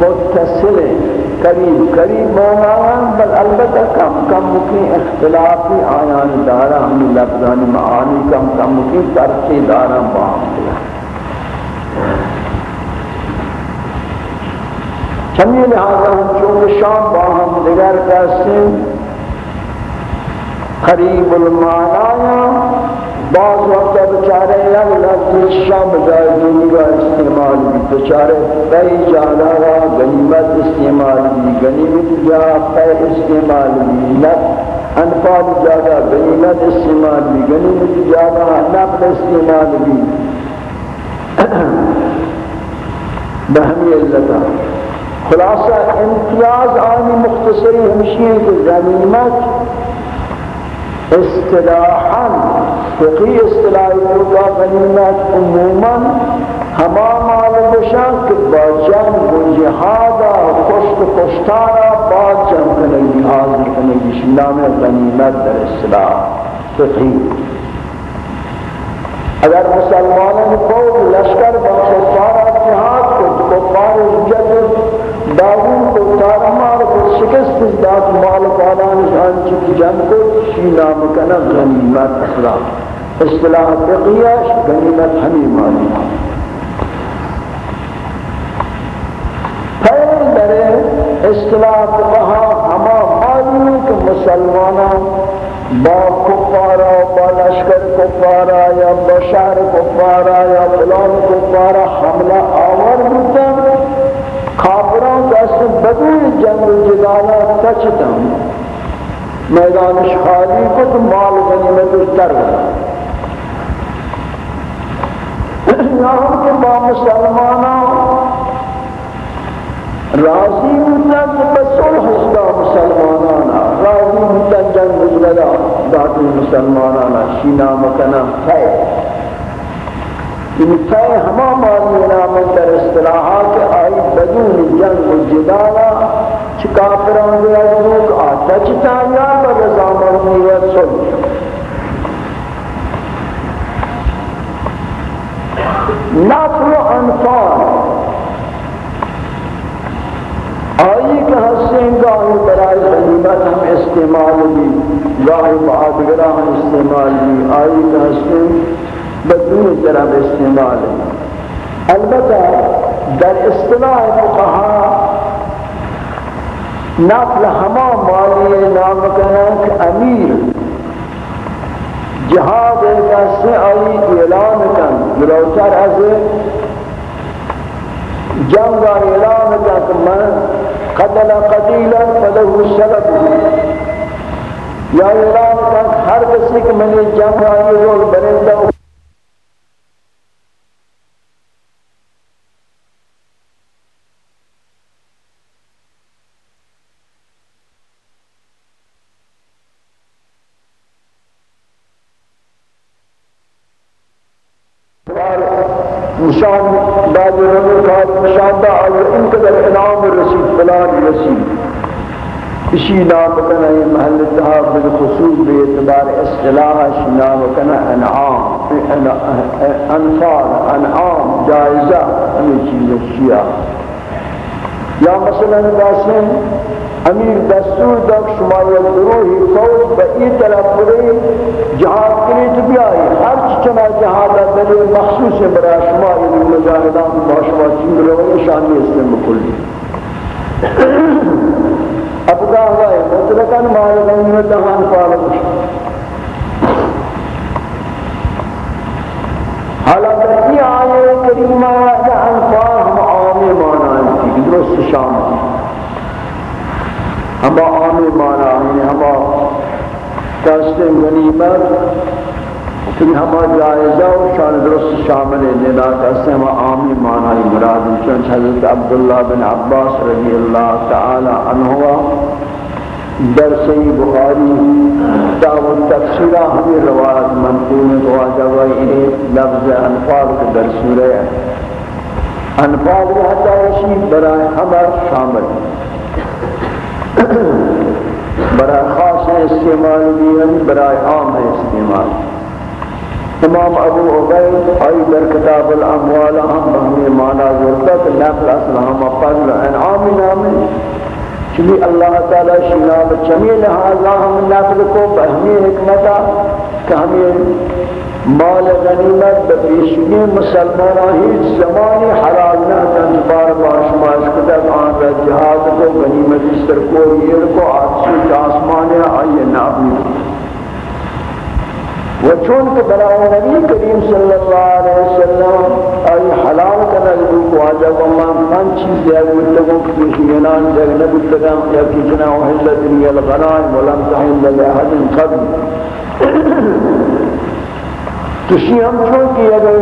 S1: متصل ہیں. قریب قریب مولانا بل البتہ کم کم کی اختلافی آیان دارا ہم لفظان معانی کم کم کی ترسی دارا باہم دیا۔ چمی لہذا ہم چونکہ شام باہم دیگر کہتے ہیں قریب المعنایا بعض وقت بچارے یک لفظ شام جائے دنگا استعمال بھی بچارے پئی جانا را غنیمت استعمال بھی، غنیمت جا پئی استعمال بھی لفظ انفال جاگا غنیمت استعمال بھی، غنیمت جاگا نفل استعمال بھی۔ بہمی اللہ خلاصہ، امتیاز آنی مختصری ہمشی ہے کہ غنیمت اصطلاحا، فقی اصطلاحی ہوگا غنیمت عموما ہما مال بشان کہ با جنگ و جہادا کشت کشتارا با جنگ کنگی حاضر کنگی شنام غنیمت در اصطلاح فقی۔ اگر مسلمانوں کو لشکر با کفارہ جہاد کو کفار جد داغون کو تارمار کو شکست داد مال پالان جان چکی جن کو شی نام کنا غنیمت اسلام اصطلاح فقیہ غنیمت ہمیں مالی پھر در اصطلاح فقہا ہما مالی کہ مسلمانان با کفارا، با لشکر کفارا، یا با شہر کفارا، یا فلان کفارا حملہ آور بودتا کافران دست بدوی جنگ جدالا تچتا میدانش خالی کت مال غنیمتش در یہاں کے با مسلمانوں راضی ہوتا کہ بسول حسدہ مسلمانانا راضی ہوتا جنگ جدالا داتی مسلمانانا شینا مکنا خیر. انتہائی ہما مالی نام در اصطلاحات آئی بدون جنگ و جدالا چکا پران دیا روک آتا چتا یا برزا مرمی و سل نفر و انفار آئی کہ حسین گاہی برای غنیمت ہم استعمال بھی، گاہی بعدگرہ ہم استعمال بھی۔ آئی کہ حسین بدون طرف استعمال البتہ در اصطلاح فقہا نفل ہما مالی نام کنک امیر جہاد ایک سے آئی اعلان کن گروتر از جنگ اعلان کن کہ من قتل قتیلا فلہو سبب۔ یا اعلان کن، ہر کسی کہ میں نے جنگ آئی رول برندہ نشان بعد رمضان کار نشان دا آیا ان قدر انعام رسید فلان رسید اسی نام کنا یہ محل اتحاب بالخصوص، بے اعتبار اصطلاح، اسی نام کنا انعام انفار انعام، جائزہ، ہمیں چیز شیعہ۔ یا مثلا باسم امیر دستور دک شما یک گروهی فوج به این طرف بری جهاد کنید بیایی هر چی چنا جهاد دلیل مخصوص برای شما این مجاهدان با شما چین روی شانی اسلام بکلی. ابدا ہوئے مطلقاً مال غنیمت دہان فارغ حالات یہ آئے کریمہ دہان فارغ ہم عامی مانا ہے درست شامل ہما آمی مانا ہے ہما کستے غنیمت پھر ہما جائزہ و شان درست شامل ندا کستے ہما آمی مانا ہے مراد چونچ حضرت عبداللہ بن عباس رضی اللہ تعالی عنہ در سی بخاری کتاب التفسیرہ ہمیں روایت منقول کو آجا لفظ انفاق در سورہ انفاق رہتا ہے برای ہمر شامل برای خاص استعمال بھی برای عام استعمال۔ امام ابو عبید آئی در کتاب الاموال ہم بہمی مانا ضرورتا کہ نفل اصل ہم فضل انعام نام چلی اللہ تعالی شناب چمیل چمی لہذا ہم نفل کو بہمی حکمتا کہ ہمیں مال غنیمت بپیشگی مسلمان ہیچ زمانی حلال نہ کن بار باش ماش کتا آن را جہاد کو، غنیمت سر کو یہ کو آسمان آسمان آئیے نابود و چون کہ برای نبی کریم صلی اللہ علیہ وسلم ای حلال کرنا لگو کو آجا کو اللہ من چیز دیا گلتگوں کی پیشینان جگ نبتگاں یا کی جنا وحلت لی الغنائم ولم تحل لگا حد قبل. کسی ہم چون کی اگر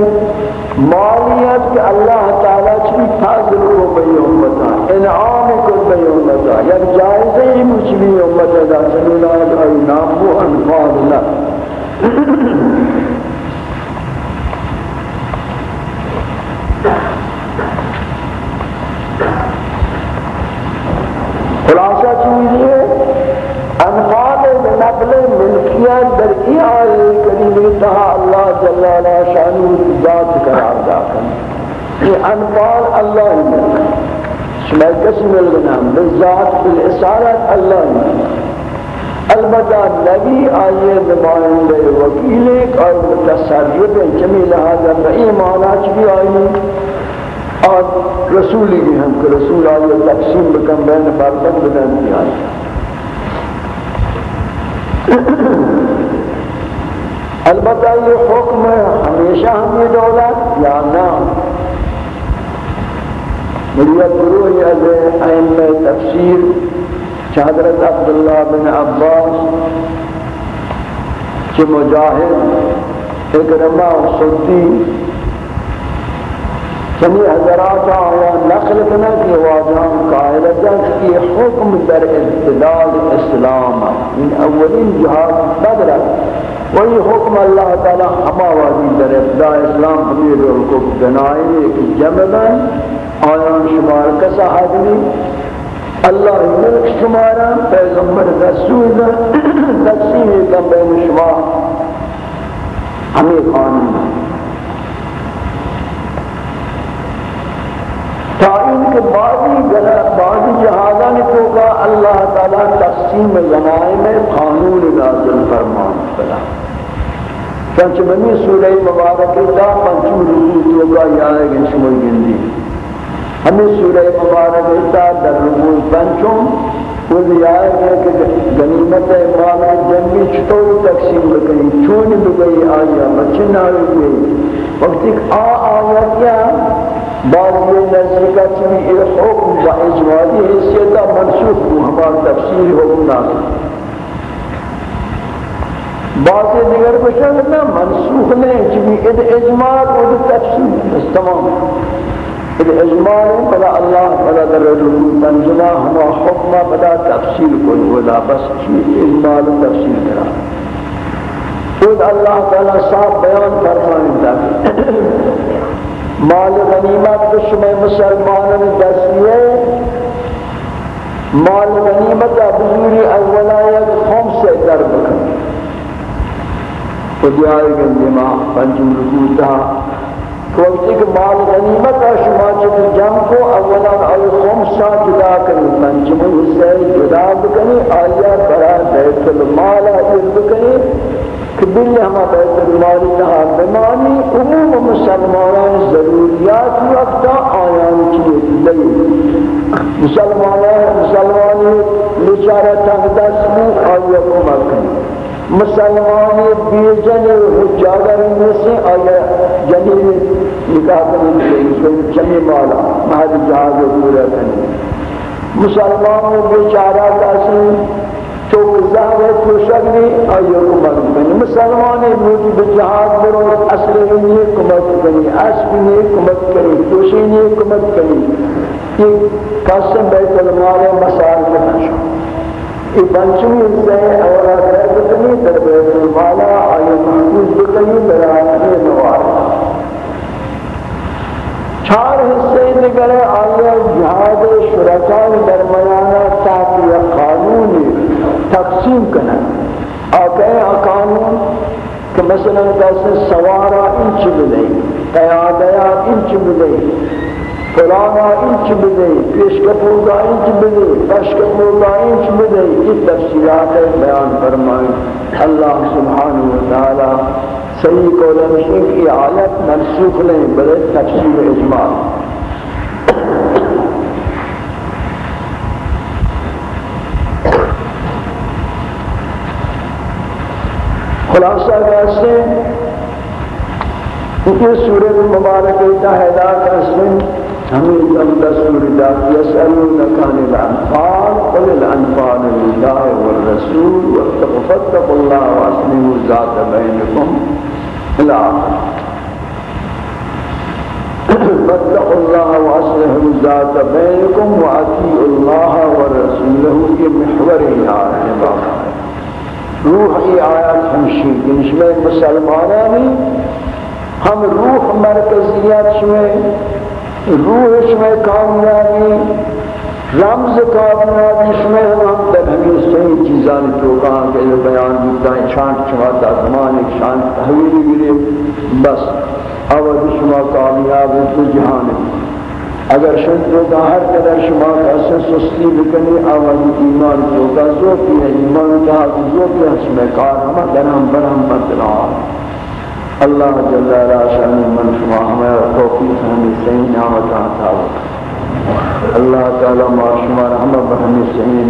S1: مالیت کہ اللہ تعالیٰ چی فضل کو بئی امتا انعام کو بئی امتا یک یعنی جائزہ ہی مجھ بھی امتا دا سنونا ای نامو انفاد اللہ خلاصہ چیز یہ انفاد نقل ملکیت در ای آئی کریمی اللہ جل علا شانو ذات قرار داکن یہ انفال اللہ ہی ملک شما کسی ملگنام بالذات بالاسارت اللہ ہی ملک البتہ نبی آئیے نمائندے وکیل ایک اور متصرف جمی لہذا رئی مانا چکی آئی اور رسولی بھی ہم کہ رسول آئیے تقسیم بکم بین فرزن بدن کی آئی البتہ یہ حکم ہمیشہ ہم یہ دولت یا نہ مریت گروہ از ائمہ تفسیر حضرت عبداللہ بن عباس کہ مجاہد اکرمہ و صدی چنی حضرات آیا نقل کنا کہ واجہاں قائلتا کہ حکم در ابتدال اسلام ان اولین جہاد بدر وہی حکم اللہ تعالی ہما وادی در ابتدال اسلام ہمیں امیر کو بنائے کہ جمعن آیان شمار کسا آدمی اللہ ملک شمارا، پیغمبر رسول تقسیم کم بین شمار ہمیں قانون۔ تائین کے بعضی بعضی جہازان کو کا اللہ تعالی تقسیم زمائے میں قانون نازل فرمان پڑا چنچہ بنی سورہ مبارک دا پنچم رکوع تو کا یائے گن شمول گندی ہمیں سورہ مبارک دا در رکوع پنچم وہ یائے گن کہ غنیمت مال جنگی چھتور تقسیم لکنی چون لگئی آیا مچنہ لگئی وقتی آ آیا کیا بعض یہ نزدیکہ چلی یہ حکم با اجمالی حیثیتا منسوخ کو ہمارا تفسیر حکم نازل۔ بعض یہ دیگر بشن نا منسوخ نہیں چلی اد اجمال اد تفسیر بس تمام۔ اد اجمال بلا اللہ، بلا در رجل تنزلہ ہما حکمہ، بلا تفسیر کو ولا بس چلی اجمال تفسیر کرا۔ خود اللہ تعالی صاحب بیان فرمائیں تاکہ مال غنیمت کو شما مسلمانوں دستیے مال غنیمت بزوری اولا یک خمس در بکن خودی آئے گندی ماں پنجم رکوتا وقتی کہ مال غنیمت شما چک جم کو اولا آئی خمسا جدا کنی پنجم حصہ جدا بکنی آیا برا بیت المالا ارد کنی کہ بلی ہما بیت المالی نہا بمانی عموم مسلمانان ضروریات وقتا آیان کی لئی مسلمانان مسلمانی لچارہ تنگ دست بھی آیا کمک کنی مسلمانی بیجن حجاگر میں سے آیا یعنی جنیل نکاح کرنے کے جمی مالا مہد جہاز پورا کرنے مسلمانوں بیچارہ کسی تو زہر تو شگری آئیو کمک کنی مسلمانی موجی بجہاد برو، اصل ہنی کمک کنی عصب ہنی کمک کنی توشی ہنی کمک کنی۔ یہ قسم بیت المال مسائل کے نشو یہ پنچمی حصہ ہے اولا خیر کنی در بیت المال آئیو محفوظ بکنی برای نوار چار حصے نگرے آئیو جہاد شرکان درمیانہ تاکہ قانونی تقسیم کنن آکے قانون کہ مثلا کیسے سوارا انچ بدئی قیادیا انچ بدئی فلانا اینچ بده پیش کپودا اینچ بده پش کپودا اینچ بده این تفصیلات بیان فرمائیں۔ اللہ سبحانہ وتعالی صحیح قول مشک کی حالت منسوخ نہیں بلے تفصیل اجماع۔
S2: خلاصہ کیسے کیونکہ سورج مبارک کا ہدایت کا حميدا رسولك يسألونك عن الأنفال قل الأنفال لله والرسول واتقوا الله وأسلموا ذات بينكم إلى فاتقوا الله وأسلموا ذات بينكم وأتيوا الله ورسوله کے محور ہی آئے باقا روح یہ آیات ہمشی جنش میں مسلمانہ روح مركزيات شوئے روح اس میں کامیابی رمز کامیابی اس میں ہم تک ہمیں صحیح چیزان تو کہاں کہ یہ بیان دیتا ہے چھانٹ چھواتا زمان ایک شانت تحویلی گرے بس، اول شما کامیاب تو جہان اگر شد تو کا ہر قدر شما کیسے سستی بکنی، اول ایمان تو کا زوکی ہے، ایمان کا زوکی ہے، اس میں کار ہمیں درہم برہم بدلا اللہ جل جلالہ شان من شما ہمیں توفیق ہمیں صحیح نعمت عطا اللہ تعالی ما شما رحمت ہمیں صحیح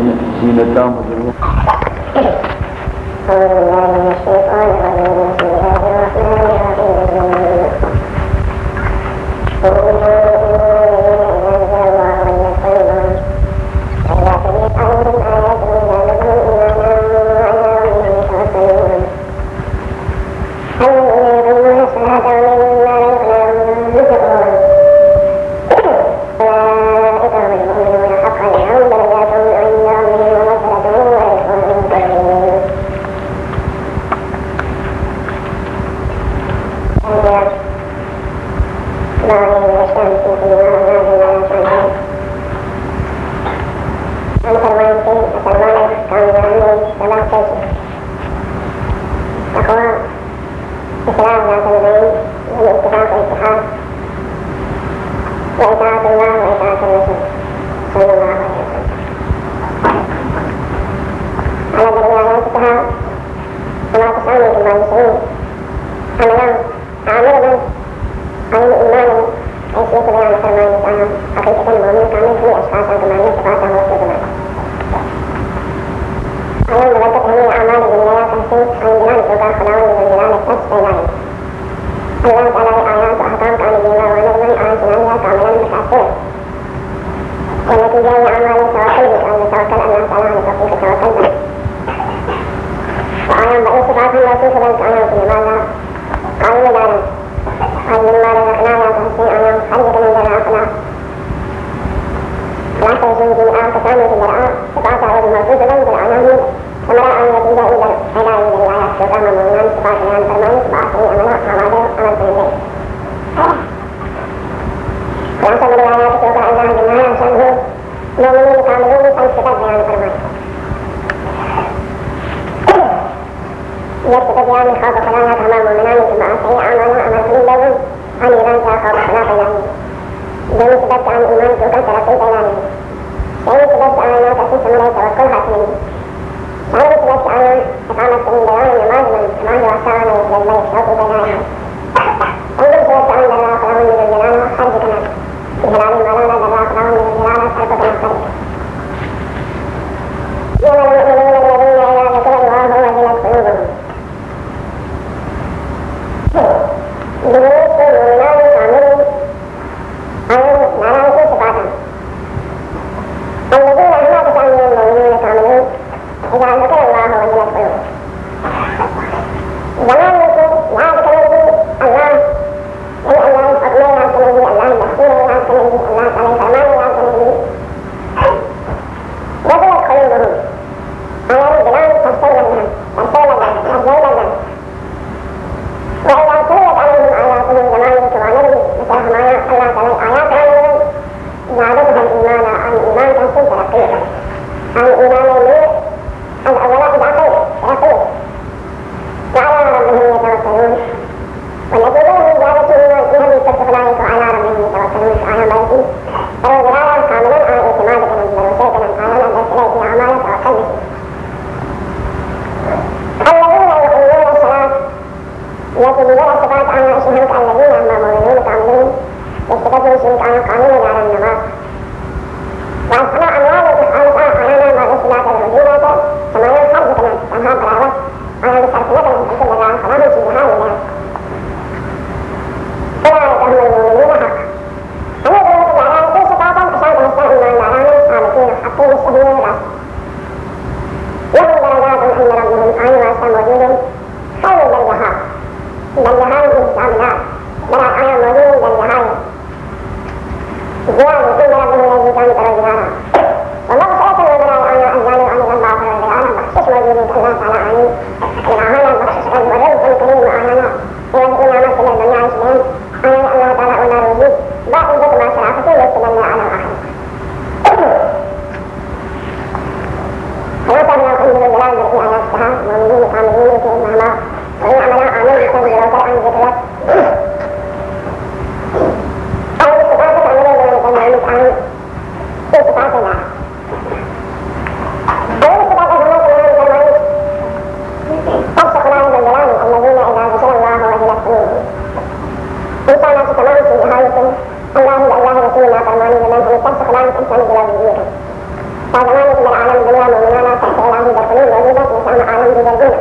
S2: فالغالب من عالم الدنيا مؤمنانا تشتغل عنه بالقلوب وجودا يسعى معالم بجلدنا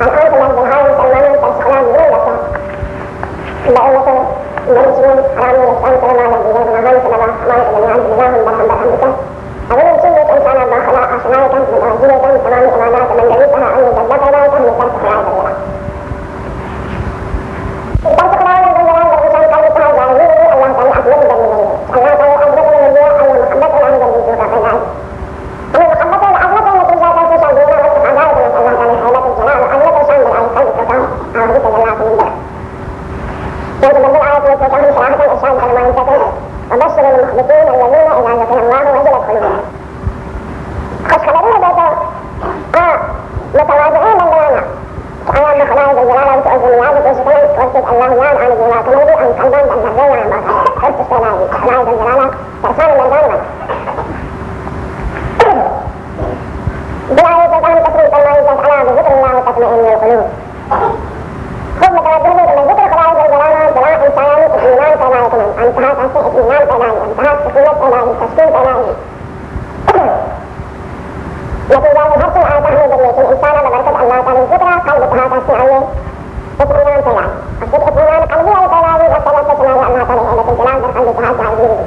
S2: الآن في مسجد هذا مسلمان تشتغل دولة بأية المسلمين حرام يستعين كلمة على الجزاء ما هم كلمة أمانة من عند الله برهم برحمته أظن سنة إنسان ما خلا أشمالة من أوزية تمام إمامات من دريسها أن يدبر ذلك من درس خلال الله درس خلال الله إنسان قال تعالى الله تعالى أكمل بالمؤمنين الله تعالى الله يعلم عن الجلال والسلطان والجلال والسلطان من ظالما ترسال من ظالما والتوكل صراحة الإرشاد على ما ينتقل وبشر المخبتين الذين إذا ذكر الله وجلت قلوبهم خش خبرنا بيته آه متواضعين من دلانا كأيام خلائق الجلالة وتؤذي ميادة وشكرا وارتد الله يان عن الجلال كنودي أن قلبا بأن الرجل عن باطل حرص السلالي خلائق الجلالة ترسان من دلانا بآية الآن تفريق الله يجب على بذكر الله تطمئن القلوب خذ متوجه من ذكر خلائق الجلالة جلاء إنسان إطمئنان كما يتمنى انتهى تحسين إطمئنان كما انتهى سكينة إلهي تسكين إلهي نتيجة لهرس الآية تحمد اليتيم إنسان ببركة الله تعالى الذكرى قلبها تحسين عليه اطمئنان كما أصدق اطمئنان قلبي أي كلامي والسلام تسمى لأنها تعالى إلى الجلال بقلبها تعالى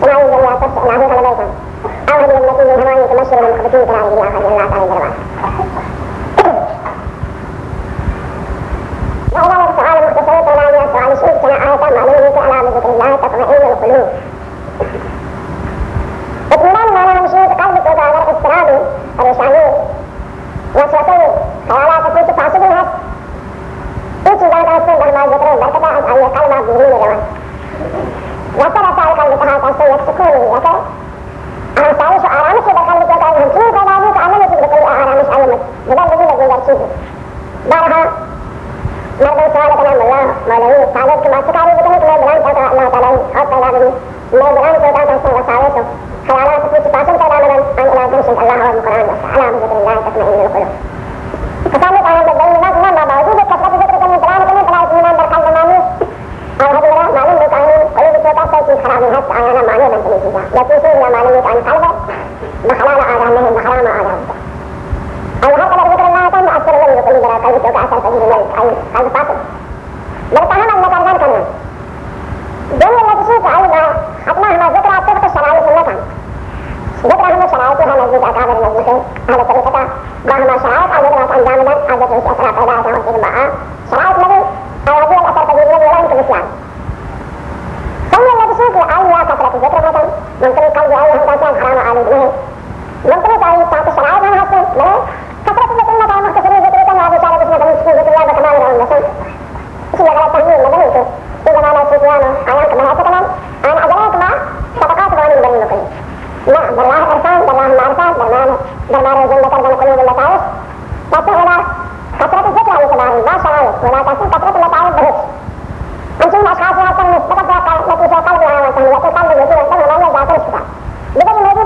S2: كما ينزل يا تفسح إلهي غلبيته عارض الذين هم عن المشرب منقبتين كما عن الله رضي الله تعالى عنه وإذا تعالى مختصرات المعنى سؤال شيء كما آية معلومة تعالى من ذكر الله تطمئن القلوب اطمئنان معنى مشيئة قلبك وتعالى اضطراب الرشامين وسوسين خيالات كنت تعصبها انت ذات السن بما يذكرون بل تبعهم أن يقال ما بيهين الروان وترى ذلك المتهاجم سيكسكون لك لگی لگی در چیز بارہا مردم سوال کنا ملا مولوی سالت کی ماسکاری بکنی کہ میں بلان کرتا اللہ تعالی اور پیدا بنی میں بلان کرتا کیسے وساوے تو خیالات کچھ پاسن پیدا بدن ان الى جنس الله والقرآن والسلام بذكر الله تطمئن القلوب فكان تعالى بالبين ما ما موجود كثرة ذكر كم قرآن كم فلا إيمان بالقلب ماني أو هذا لا معلوم لك عن قلوب توتا سيكون خراب من هسه أنا معلوم من تنسيها لكن شيء لا معلوم لك عن قلبه بخلال آدمهم بخلال ما آدمهم أو هكذا ذكر الله تعالى أكثر من يقول لي قلب توتا أكثر تجيب من أي قلب فاطم بل فهم أن ذكر ذلك الناس دون التي شيء علمها حتما ما ذكر أكثر الشرائع سنة ذكر هم شرائطها مسجد أكابر المسجدين هذا طريقة باهما شرائط أو ذكرت أنجام من أو ذكرت أسرى فإذا أتاهم في الماء شرائط الذي أو هذه الأثر تجيب الذي لا يمكن الإسلام ثم الذي شيء أي لا كثرة ذكر مثلا ممكن القلب أي هم كان حرام عليه به ممكن تعيش تحت الشرائط هم dengan segitunya berteman dengan Muslim Sehingga kalau tahmin dengan itu Bila mana Kristiano ayam ke mana itu teman Anak ajaran ke mana Kata kau sebelum ini dari Muslim Nah berlah irfan, berlah marfan, berlah Berbaru jumlahan dan kuning jumlah taus Tapi ulah Kasrat zikra itu baru Masya'al Ulah kasih. kasrat jumlah taus berhut Anjum ashasi hasan Mustaqat berkal Mati syaitan bila awan Sehingga itu kan Begitu yang tengah Nanya jatuh suka Bisa dimiliki